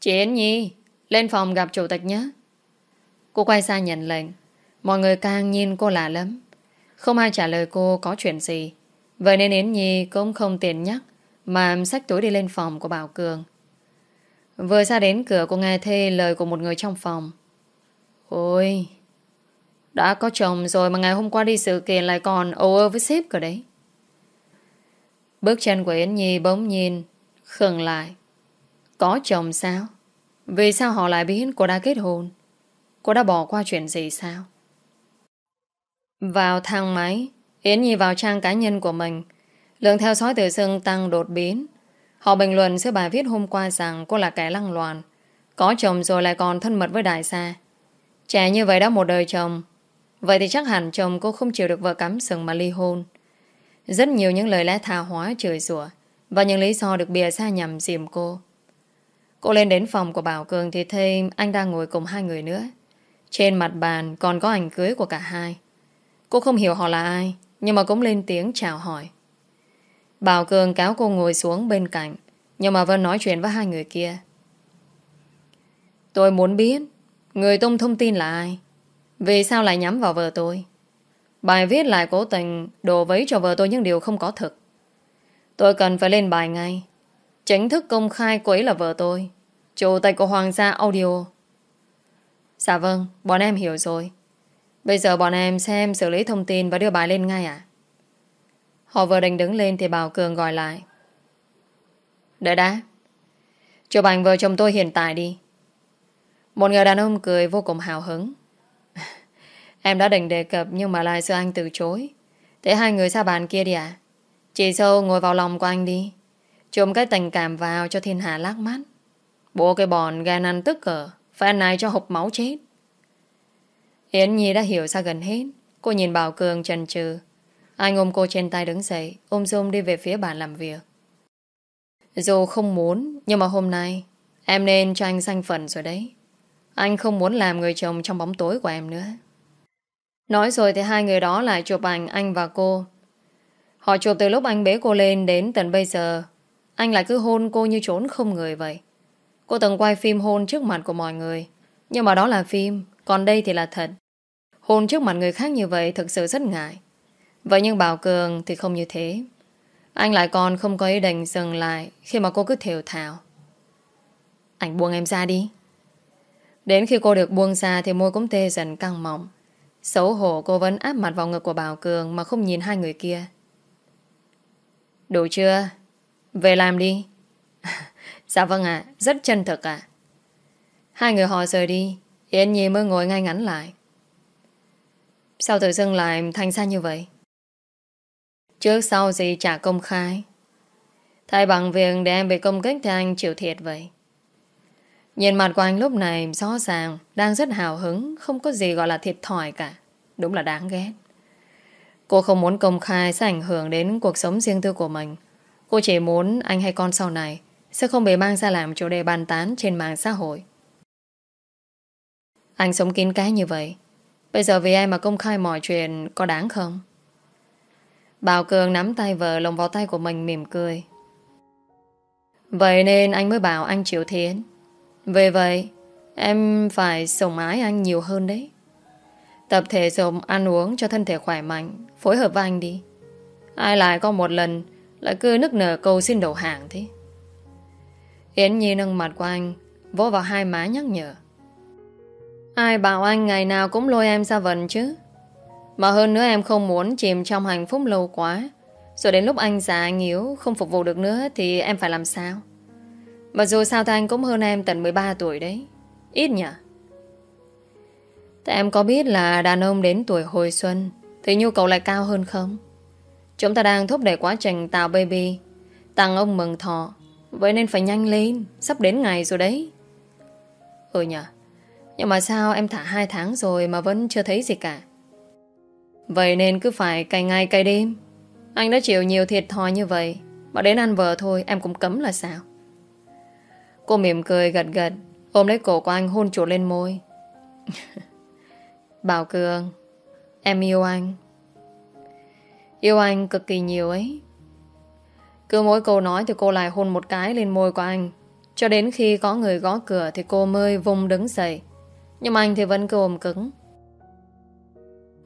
Chị Yến Nhi Lên phòng gặp chủ tịch nhé. Cô quay ra nhận lệnh. Mọi người càng nhìn cô lạ lắm. Không ai trả lời cô có chuyện gì. Vậy nên Yến Nhi cũng không tiền nhắc Mà xách túi đi lên phòng của Bảo Cường. Vừa ra đến cửa cô nghe thê lời của một người trong phòng. Ôi đã có chồng rồi mà ngày hôm qua đi sự kiện lại còn ồ ơ với sếp cơ đấy. Bước chân của Yến Nhi bỗng nhìn Khừng lại. Có chồng sao? Vì sao họ lại biết cô đã kết hôn? Cô đã bỏ qua chuyện gì sao? Vào thang máy, Yến Nhi vào trang cá nhân của mình. Lượng theo dõi tự xưng tăng đột biến. Họ bình luận giữa bài viết hôm qua rằng Cô là kẻ lăng loàn. Có chồng rồi lại còn thân mật với đại gia. Trẻ như vậy đã một đời chồng Vậy thì chắc hẳn chồng cô không chịu được vợ cắm sừng mà ly hôn. Rất nhiều những lời lẽ tha hóa trời rủa, Và những lý do được bịa ra nhằm dìm cô. Cô lên đến phòng của Bảo Cường Thì thấy anh đang ngồi cùng hai người nữa. Trên mặt bàn còn có ảnh cưới của cả hai. Cô không hiểu họ là ai, Nhưng mà cũng lên tiếng chào hỏi. Bảo Cường kéo cô ngồi xuống bên cạnh, Nhưng mà vẫn nói chuyện với hai người kia. Tôi muốn biết, Người tung thông tin là ai? Vì sao lại nhắm vào vợ tôi? Bài viết lại cố tình Đổ vấy cho vợ tôi những điều không có thực Tôi cần phải lên bài ngay. Chính thức công khai cô ấy là vợ tôi. Chủ tịch của Hoàng gia Audio. Dạ vâng Bọn em hiểu rồi. Bây giờ bọn em xem xử lý thông tin Và đưa bài lên ngay à Họ vừa định đứng lên thì Bảo Cường gọi lại. Đợi đã. Chụp ảnh vợ chồng tôi hiện tại đi. Một người đàn ông cười vô cùng hào hứng. Em đã định đề cập Nhưng mà lại sợ anh từ chối. Thế hai người xa bàn kia đi ạ. Chị sâu ngồi vào lòng của anh đi. Chùm cái tình cảm vào cho thiên hạ lác mắt. Bộ cái bòn ghen ăn tức cờ Fan này cho hộp máu chết. Yến Nhi đã hiểu ra gần hết. Cô nhìn Bảo Cường chần chừ. Anh ôm cô trên tay đứng dậy, Ôm Dung đi về phía bàn làm việc. Dù không muốn, Nhưng mà hôm nay, Em nên cho anh danh phận rồi đấy. Anh không muốn làm người chồng trong bóng tối của em nữa. Nói rồi thì hai người đó lại chụp ảnh anh và cô. Họ chụp từ lúc anh bế cô lên đến tận bây giờ. Anh lại cứ hôn cô như trốn không người vậy. Cô từng quay phim hôn trước mặt của mọi người. Nhưng mà đó là phim, Còn đây thì là thật. Hôn trước mặt người khác như vậy thực sự rất ngại. Vậy nhưng Bảo Cường thì không như thế. Anh lại còn không có ý định dừng lại Khi mà cô cứ thều thào. Anh buông em ra đi. Đến khi cô được buông ra Thì môi cũng tê dần căng mỏng. Xấu hổ cô vẫn áp mặt vào ngực của Bảo Cường Mà không nhìn hai người kia. Đủ chưa? Về làm đi. *laughs* Dạ vâng ạ, Rất chân thực ạ. Hai người họ rời đi, Yến Nhi mới ngồi ngay ngắn lại. Sao tự dưng lại thành ra như vậy? Trước sau gì chả công khai. Thay bằng việc để em bị công kích Thì anh chịu thiệt vậy. Nhìn mặt của anh lúc này rõ ràng, Đang rất hào hứng, Không có gì gọi là thiệt thòi cả. Đúng là đáng ghét. Cô không muốn công khai sẽ ảnh hưởng đến cuộc sống riêng tư của mình. Cô chỉ muốn anh hay con sau này Sẽ không bị mang ra làm chủ đề bàn tán Trên mạng xã hội. Anh sống kín cái như vậy. Bây giờ vì em mà công khai mọi chuyện Có đáng không? Bảo Cường nắm tay vợ lồng vào tay của mình mỉm cười. Vậy nên anh mới bảo anh chịu thiến. Về vậy, Em phải sủng ái anh nhiều hơn đấy. Tập thể dục, ăn uống cho thân thể khỏe mạnh, Phối hợp với anh đi. Ai lại có một lần Lại cứ nức nở câu xin đầu hàng thế? Yến Nhi nâng mặt của anh, Vỗ vào hai má nhắc nhở. Ai bảo anh ngày nào cũng lôi em ra vần chứ? Mà hơn nữa em không muốn chìm trong hạnh phúc lâu quá. Rồi đến lúc anh già anh yếu, Không phục vụ được nữa Thì em phải làm sao? Mà dù sao thì anh cũng hơn em tận 13 tuổi đấy. Ít nhỉ? Thế em có biết là đàn ông đến tuổi hồi xuân Thì nhu cầu lại cao hơn không? Chúng ta đang thúc đẩy quá trình tạo baby Tăng ông mừng thọ. Vậy nên phải nhanh lên Sắp đến ngày rồi đấy. Ừ nhỉ, Nhưng mà sao em thả hai tháng rồi Mà vẫn chưa thấy gì cả? Vậy nên cứ phải cày ngày cày đêm. Anh đã chịu nhiều thiệt thòi như vậy Mà đến ăn vợ thôi em cũng cấm là sao? Cô mỉm cười gật gật. Ôm lấy cổ của anh hôn chuột lên môi. *laughs* Bảo Cường, Em yêu anh. Yêu anh cực kỳ nhiều ấy. Cứ mỗi câu nói thì cô lại hôn một cái lên môi của anh. Cho đến khi có người gõ cửa Thì cô mới vùng đứng dậy. Nhưng anh thì vẫn cứ ôm cứng.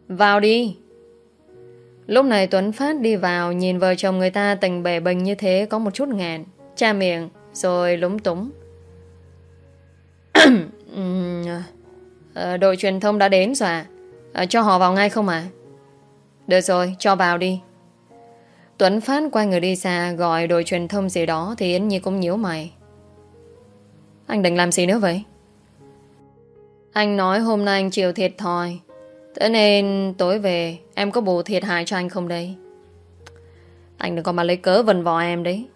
Vào đi. Lúc này Tuấn Phát đi vào, Nhìn vợ chồng người ta tình bể bình như thế Có một chút ngàn Cha miệng rồi lúng túng. *clears throat* Ờ, đội truyền thông đã đến rồi à? à Cho họ vào ngay không à Được rồi, cho vào đi. Tuấn Phát quay người đi xa, Gọi đội truyền thông gì đó Thì Yến Nhi cũng nhíu mày. Anh định làm gì nữa vậy? Anh nói hôm nay anh chịu thiệt thòi. Thế nên tối về Em có bù thiệt hại cho anh không đây? Anh đừng có mà lấy cớ vần vò em đấy.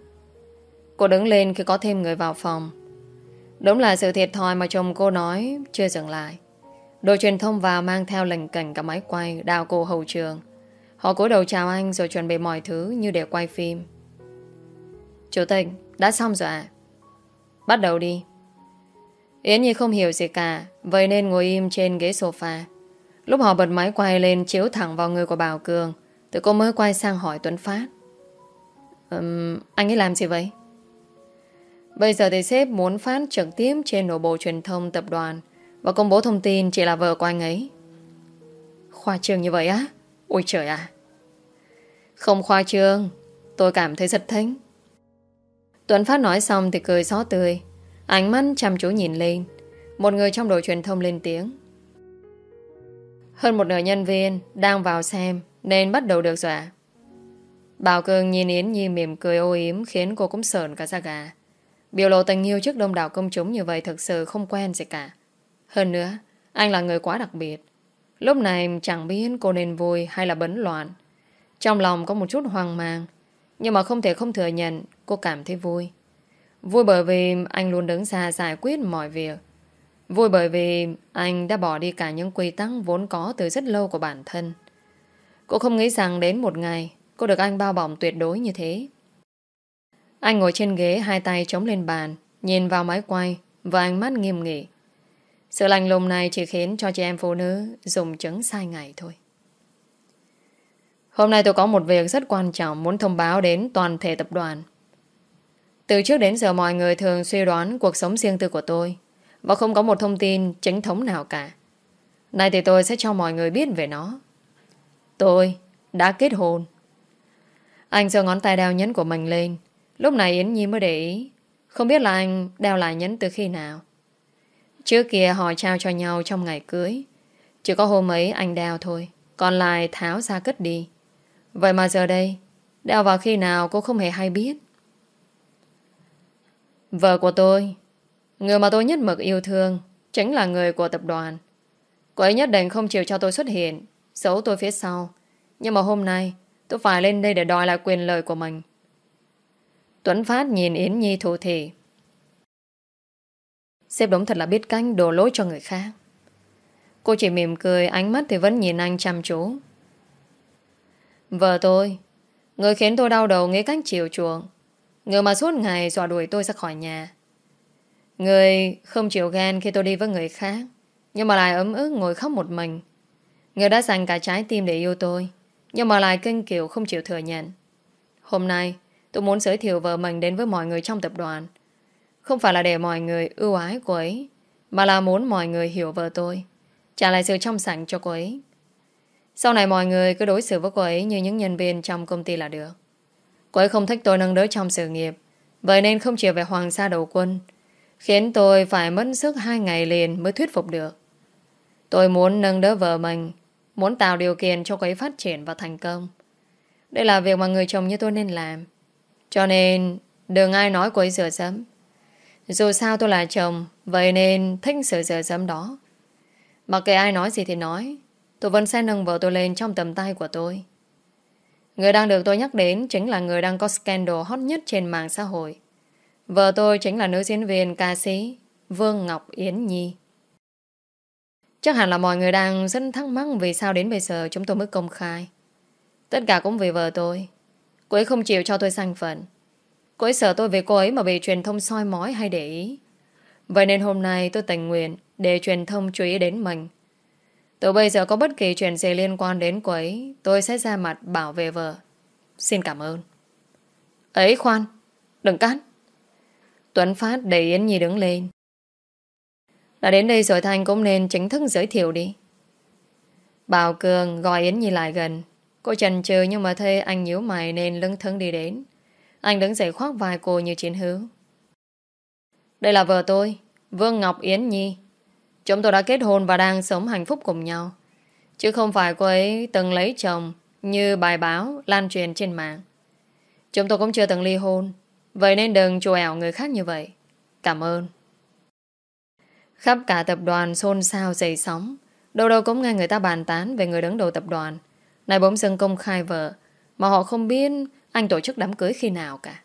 Cô đứng lên khi có thêm người vào phòng. Đúng là sự thiệt thòi mà chồng cô nói Chưa dừng lại. Đội truyền thông vào mang theo lệnh cảnh cả máy quay Đào cô hậu trường. Họ cúi đầu chào anh rồi chuẩn bị mọi thứ Như để quay phim. Chủ tịch đã xong rồi à Bắt đầu đi. Yến Nhi không hiểu gì cả Vậy nên ngồi im trên ghế sofa. Lúc họ bật máy quay lên Chiếu thẳng vào người của Bảo Cường Thì cô mới quay sang hỏi Tuấn Phát. Um, Anh ấy làm gì vậy? Bây giờ thì sếp muốn phát trực tiếp Trên nội bộ truyền thông tập đoàn Và công bố thông tin chỉ là vợ của anh ấy. Khoa trương như vậy á? Ôi trời à Không khoa trương, Tôi cảm thấy rất thính. Tuấn Phát nói xong thì cười xó tươi. Ánh mắt chăm chú nhìn lên. Một người trong đội truyền thông lên tiếng. Hơn một nửa nhân viên Đang vào xem Nên bắt đầu được dọa. Bảo Cường nhìn Yến Nhi mỉm cười ô yếm Khiến cô cũng sờn cả da gà. Biểu lộ tình yêu trước đông đảo công chúng như vậy Thực sự không quen gì cả. Hơn nữa, Anh là người quá đặc biệt. Lúc này chẳng biết cô nên vui hay là bấn loạn. Trong lòng có một chút hoang mang, Nhưng mà không thể không thừa nhận Cô cảm thấy vui. Vui bởi vì anh luôn đứng xa giải quyết mọi việc. Vui bởi vì anh đã bỏ đi cả những quy tắc vốn có từ rất lâu của bản thân. Cô không nghĩ rằng đến một ngày, cô được anh bao bọc tuyệt đối như thế. Anh ngồi trên ghế hai tay chống lên bàn, nhìn vào máy quay và ánh mắt nghiêm nghị. Sự lành lùng này chỉ khiến cho chị em phụ nữ dùng chứng sai ngày thôi. Hôm nay tôi có một việc rất quan trọng muốn thông báo đến toàn thể tập đoàn. Từ trước đến giờ mọi người thường suy đoán cuộc sống riêng tư của tôi và không có một thông tin chính thống nào cả. Nay thì tôi sẽ cho mọi người biết về nó. Tôi đã kết hôn. Anh giơ ngón tay đeo nhẫn của mình lên. Lúc này Yến Nhi mới để ý. Không biết là anh đeo lại nhẫn từ khi nào. Trước kia họ trao cho nhau trong ngày cưới. Chỉ có hôm ấy anh đeo thôi. Còn lại tháo ra cất đi. Vậy mà giờ đây, đeo vào khi nào cô không hề hay biết. Vợ của tôi, người mà tôi nhất mực yêu thương, chính là người của tập đoàn. Cô ấy nhất định không chịu cho tôi xuất hiện, giấu tôi phía sau. Nhưng mà hôm nay, tôi phải lên đây để đòi lại quyền lợi của mình. Tuấn Phát nhìn Yến Nhi thủ thị. xếp đúng thật là biết canh đổ lỗi cho người khác. Cô chỉ mỉm cười, ánh mắt thì vẫn nhìn anh chăm chú. Vợ tôi, người khiến tôi đau đầu nghĩ cách chiều chuộng. Người mà suốt ngày dọa đuổi tôi ra khỏi nhà. Người không chịu ghen khi tôi đi với người khác, nhưng mà lại ấm ức ngồi khóc một mình. Người đã dành cả trái tim để yêu tôi, nhưng mà lại kinh kiểu không chịu thừa nhận. Hôm nay, tôi muốn giới thiệu vợ mình đến với mọi người trong tập đoàn. Không phải là để mọi người ưu ái cô ấy, Mà là muốn mọi người hiểu vợ tôi, Trả lại sự trong sạch cho cô ấy. Sau này mọi người cứ đối xử với cô ấy Như những nhân viên trong công ty là được. Cô ấy không thích tôi nâng đỡ trong sự nghiệp, Vậy nên không chịu về hoàng sa đầu quân, Khiến tôi phải mất sức hai ngày liền Mới thuyết phục được. Tôi muốn nâng đỡ vợ mình, Muốn tạo điều kiện cho cô ấy phát triển và thành công. Đây là việc mà người chồng như tôi nên làm. Cho nên, Đừng ai nói cô ấy rửa sớm dù sao tôi là chồng, Vậy nên thích sự rửa dẫm đó Mặc kệ ai nói gì thì nói, Tôi vẫn sẽ nâng vợ tôi lên trong tầm tay của tôi Người đang được tôi nhắc đến Chính là người đang có scandal hot nhất trên mạng xã hội Vợ tôi chính là nữ diễn viên ca sĩ Vương Ngọc Yến Nhi. Chắc hẳn là mọi người đang rất thắc mắc vì sao đến bây giờ chúng tôi mới công khai. Tất cả cũng vì vợ tôi. Cô ấy không chịu cho tôi sang phận. Cô ấy sợ tôi về cô ấy mà bị truyền thông soi mói hay để ý. Vậy nên hôm nay tôi tình nguyện để truyền thông chú ý đến mình. Từ bây giờ có bất kỳ chuyện gì liên quan đến cô ấy, tôi sẽ ra mặt bảo vệ vợ. Xin cảm ơn. Ấy khoan, đừng cắt. Tuấn Phát đẩy Yến Nhi đứng lên. Đã đến đây rồi Thanh cũng nên chính thức giới thiệu đi. Bảo Cường gọi Yến Nhi lại gần. Cô chần chừ nhưng mà thấy anh nhíu mày nên lưng thân đi đến. Anh đứng dậy khoác vai cô như chiến hữu. Đây là vợ tôi, Vương Ngọc Yến Nhi. Chúng tôi đã kết hôn và đang sống hạnh phúc cùng nhau. Chứ không phải cô ấy từng lấy chồng như bài báo lan truyền trên mạng. Chúng tôi cũng chưa từng ly hôn. Vậy nên đừng chùa ẻo người khác như vậy. Cảm ơn. Khắp cả tập đoàn xôn xao dày sóng. Đâu đâu cũng nghe người ta bàn tán về người đứng đầu tập đoàn. Này bỗng dưng công khai vợ. Mà họ không biết anh tổ chức đám cưới khi nào cả.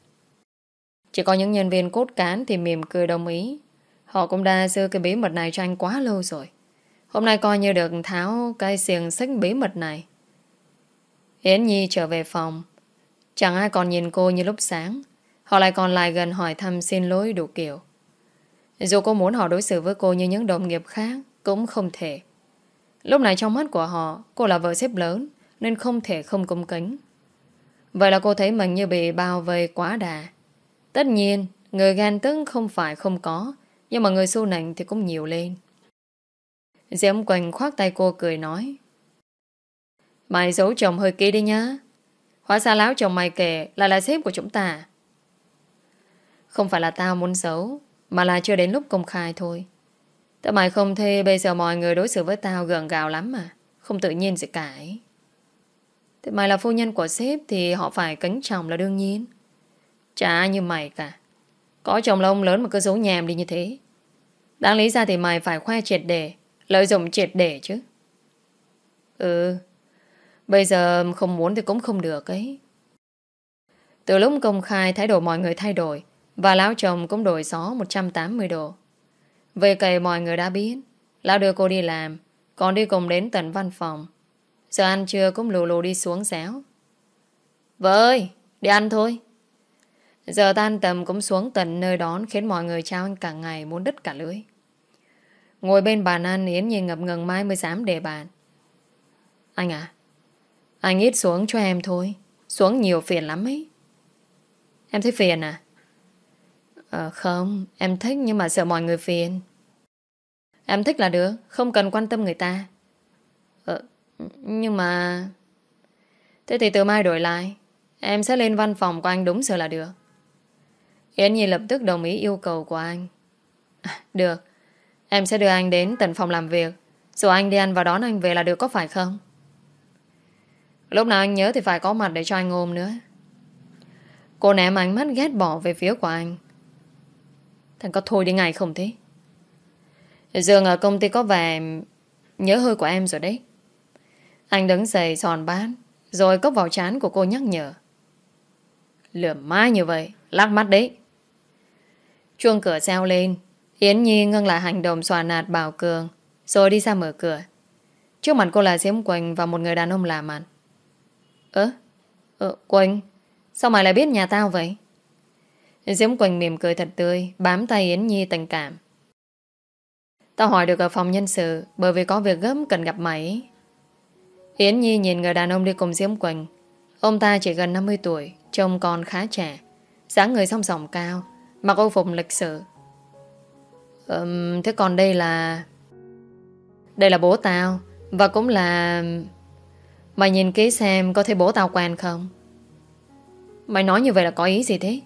Chỉ có những nhân viên cốt cán thì mỉm cười đồng ý. Họ cũng đã giữ cái bí mật này cho anh quá lâu rồi. Hôm nay coi như được tháo cái xiềng xích bí mật này. Yến Nhi trở về phòng. Chẳng ai còn nhìn cô như lúc sáng. Họ lại còn lại gần hỏi thăm xin lỗi đủ kiểu. Dù cô muốn họ đối xử với cô như những đồng nghiệp khác, cũng không thể. Lúc này trong mắt của họ, cô là vợ xếp lớn, nên không thể không cung kính. Vậy là cô thấy mình như bị bao vây quá đà. Tất nhiên, người gan tức không phải không có, nhưng mà người su nịnh thì cũng nhiều lên. Diễm Quỳnh khoác tay cô cười nói. Mày giấu chồng hơi kỹ đi nhá. Hóa ra láo chồng mày kể là là sếp của chúng ta. Không phải là tao muốn giấu, mà là chưa đến lúc công khai thôi. Tại mày không thê bây giờ mọi người đối xử với tao gần gào lắm mà. Không tự nhiên gì cả ấy. Thế mày là phu nhân của sếp thì họ phải cánh chồng là đương nhiên. Chả ai như mày cả. Có chồng lông lớn mà cứ giấu nhèm đi như thế. Đáng lý ra thì mày phải khoe triệt để, lợi dụng triệt để chứ. Ừ, bây giờ không muốn thì cũng không được ấy. Từ lúc công khai thái độ mọi người thay đổi và lão chồng cũng đổi gió 180 độ. Về cày mọi người đã biết Lão đưa cô đi làm Còn đi cùng đến tận văn phòng Giờ ăn trưa cũng lù lù đi xuống xéo Vợ ơi, Đi ăn thôi. Giờ tan tầm cũng xuống tận nơi đón Khiến mọi người trao anh cả ngày muốn đứt cả lưới Ngồi bên bàn ăn, Yến nhìn ngập ngừng mai mới dám để bàn. Anh à Anh ít xuống cho em thôi. Xuống nhiều phiền lắm ấy. Em thấy phiền à? Ờ không, Em thích nhưng mà sợ mọi người phiền. Em thích là được, Không cần quan tâm người ta. Nhưng mà Thế thì từ mai đổi lại, Em sẽ lên văn phòng của anh đúng giờ là được. Yến Nhi lập tức đồng ý yêu cầu của anh. *laughs* Được, Em sẽ đưa anh đến tận phòng làm việc. Rồi anh đi ăn và đón anh về là được có phải không? Lúc nào anh nhớ thì phải có mặt để cho anh ôm nữa. Cô ném ánh mắt ghét bỏ về phía của anh. Thằng có thôi đi ngày không thế? Dương ở công ty có vẻ Nhớ hơi của em rồi đấy. Anh đứng dậy giòn bát Rồi cốc vào chán của cô nhắc nhở. Lửa mai như vậy Lắc mắt đấy. Chuông cửa reo lên Yến Nhi ngưng lại hành động xòa nạt bảo cường Rồi đi ra mở cửa. Trước mặt cô là Diễm Quỳnh Và một người đàn ông lạ mặt. Ơ, ờ, Quỳnh Sao mày lại biết nhà tao vậy? Diễm Quỳnh mỉm cười thật tươi Bám tay Yến Nhi tình cảm. Tao hỏi được ở phòng nhân sự Bởi vì có việc gấp cần gặp mày Yến Nhi nhìn người đàn ông đi cùng Diễm Quỳnh Ông ta chỉ gần 50 tuổi Trông còn khá trẻ dáng người song sòng cao Mặc ô phục lịch sự um, Thế còn đây là Đây là bố tao Và cũng là Mày nhìn kỹ xem có thấy bố tao quen không Mày nói như vậy là có ý gì thế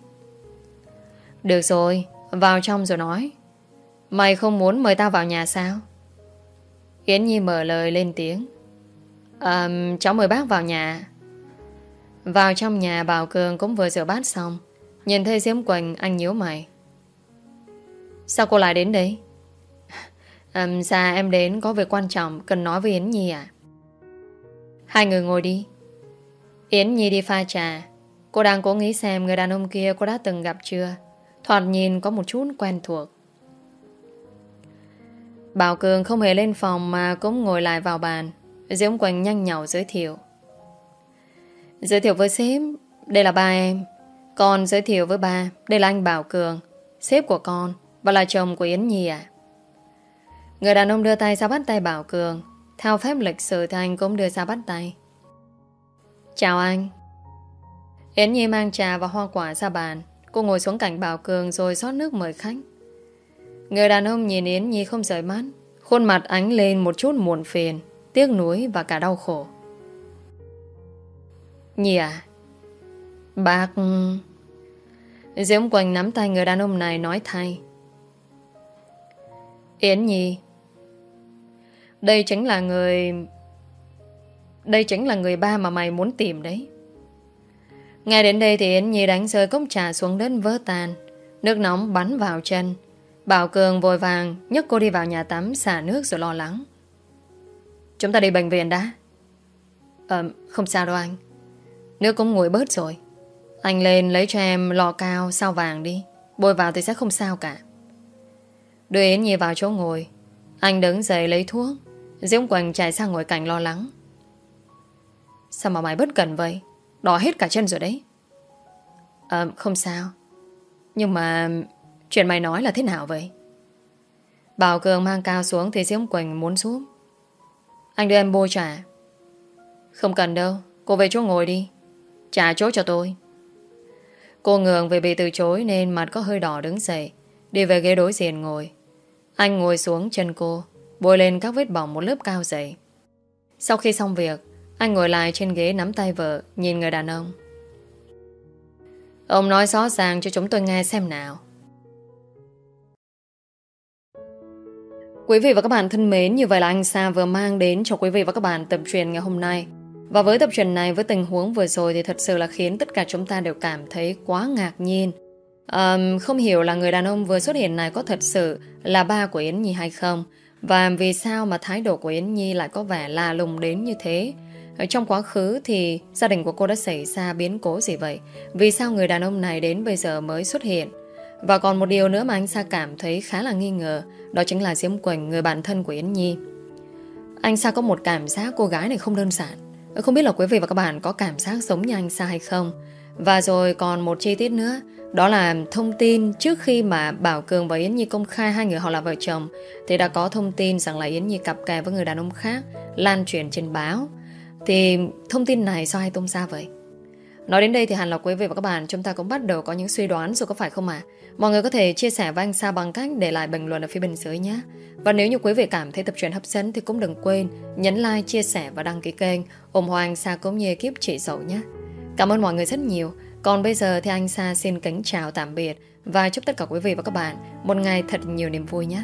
được rồi, vào trong rồi nói. Mày không muốn mời tao vào nhà sao? Yến Nhi mở lời lên tiếng. À, cháu mời bác vào nhà. Vào trong nhà Bảo Cường cũng vừa rửa bát xong. Nhìn thấy Diễm Quỳnh anh nhíu mày. Sao cô lại đến đây? À, dạ em đến có việc quan trọng cần nói với Yến Nhi à? Hai người ngồi đi. Yến Nhi đi pha trà. Cô đang cố nghĩ xem người đàn ông kia cô đã từng gặp chưa? Thoạt nhìn có một chút quen thuộc Bảo Cường không hề lên phòng Mà cũng ngồi lại vào bàn Diễm Quỳnh nhanh nhảu giới thiệu. Giới thiệu với sếp, Đây là ba em. Con giới thiệu với ba, Đây là anh Bảo Cường, Sếp của con Và là chồng của Yến Nhi à Người đàn ông đưa tay ra bắt tay Bảo Cường. Theo phép lịch sử thì anh cũng đưa ra bắt tay. Chào anh. Yến Nhi mang trà và hoa quả ra bàn. Cô ngồi xuống cạnh Bảo Cường rồi rót nước mời khách. Người đàn ông nhìn Yến Nhi không rời mắt. Khuôn mặt ánh lên một chút muộn phiền. Tiếc nuối và cả đau khổ. Nhi à Bác, Diễm Quỳnh nắm tay người đàn ông này nói thay. Yến Nhi, Đây chính là người, Đây chính là người ba mà mày muốn tìm đấy. Ngay đến đây thì Yến Nhi đánh rơi cốc trà xuống đất vỡ tan. Nước nóng bắn vào chân. Bảo Cường vội vàng nhấc cô đi vào nhà tắm, xả nước rồi lo lắng. Chúng ta đi bệnh viện đã. Ờ không sao đâu anh. Nước cũng nguội bớt rồi. Anh lên lấy cho em lọ cao sao vàng đi. Bôi vào thì sẽ không sao cả. Đưa Yến Nhi vào chỗ ngồi. Anh đứng dậy lấy thuốc. Diễm Quỳnh chạy sang ngồi cạnh lo lắng. Sao mà mày bất cẩn vậy? Đỏ hết cả chân rồi đấy. Ờ không sao. Nhưng mà Chuyện mày nói là thế nào vậy? Bảo Cường mang cao xuống Thì Diễm Quỳnh muốn xuống anh đưa em bôi trà. Không cần đâu, Cô về chỗ ngồi đi. Trả chỗ cho tôi. Cô ngường vì bị từ chối Nên mặt có hơi đỏ đứng dậy, Đi về ghế đối diện ngồi. Anh ngồi xuống chân cô, Bôi lên các vết bỏng một lớp cao dày Sau khi xong việc, Anh ngồi lại trên ghế nắm tay vợ, Nhìn người đàn ông. Ông nói rõ ràng cho chúng tôi nghe xem nào. Quý vị và các bạn thân mến, như vậy là anh Sa vừa mang đến cho quý vị và các bạn tập truyền ngày hôm nay. Và với tập truyền này, với tình huống vừa rồi thì thật sự là khiến tất cả chúng ta đều cảm thấy quá ngạc nhiên. Um, không hiểu là người đàn ông vừa xuất hiện này có thật sự là ba của Yến Nhi hay không? Và vì sao mà thái độ của Yến Nhi lại có vẻ là lùng đến như thế? Ở trong quá khứ thì gia đình của cô đã xảy ra biến cố gì vậy? Vì sao người đàn ông này đến bây giờ mới xuất hiện? Và còn một điều nữa mà anh Sa cảm thấy khá là nghi ngờ Đó chính là Diễm Quỳnh, người bạn thân của Yến Nhi. Anh Sa có một cảm giác cô gái này không đơn giản. Không biết là quý vị và các bạn có cảm giác giống như anh Sa hay không? Và rồi còn một chi tiết nữa Đó là thông tin trước khi mà Bảo Cường và Yến Nhi công khai hai người họ là vợ chồng Thì đã có thông tin rằng là Yến Nhi cặp kè với người đàn ông khác Lan truyền trên báo. Thì thông tin này sao hay tung ra vậy? Nói đến đây thì hẳn là quý vị và các bạn chúng ta cũng bắt đầu có những suy đoán rồi có phải không ạ? À? Mọi người có thể chia sẻ với anh Sa bằng cách để lại bình luận ở phía bên dưới nhé. Và nếu như quý vị cảm thấy tập truyện hấp dẫn thì cũng đừng quên nhấn like, chia sẻ và đăng ký kênh ủng hộ anh Sa cũng như ekip chị Dậu nhé. Cảm ơn mọi người rất nhiều. Còn bây giờ thì anh Sa xin kính chào tạm biệt và chúc tất cả quý vị và các bạn một ngày thật nhiều niềm vui nhé.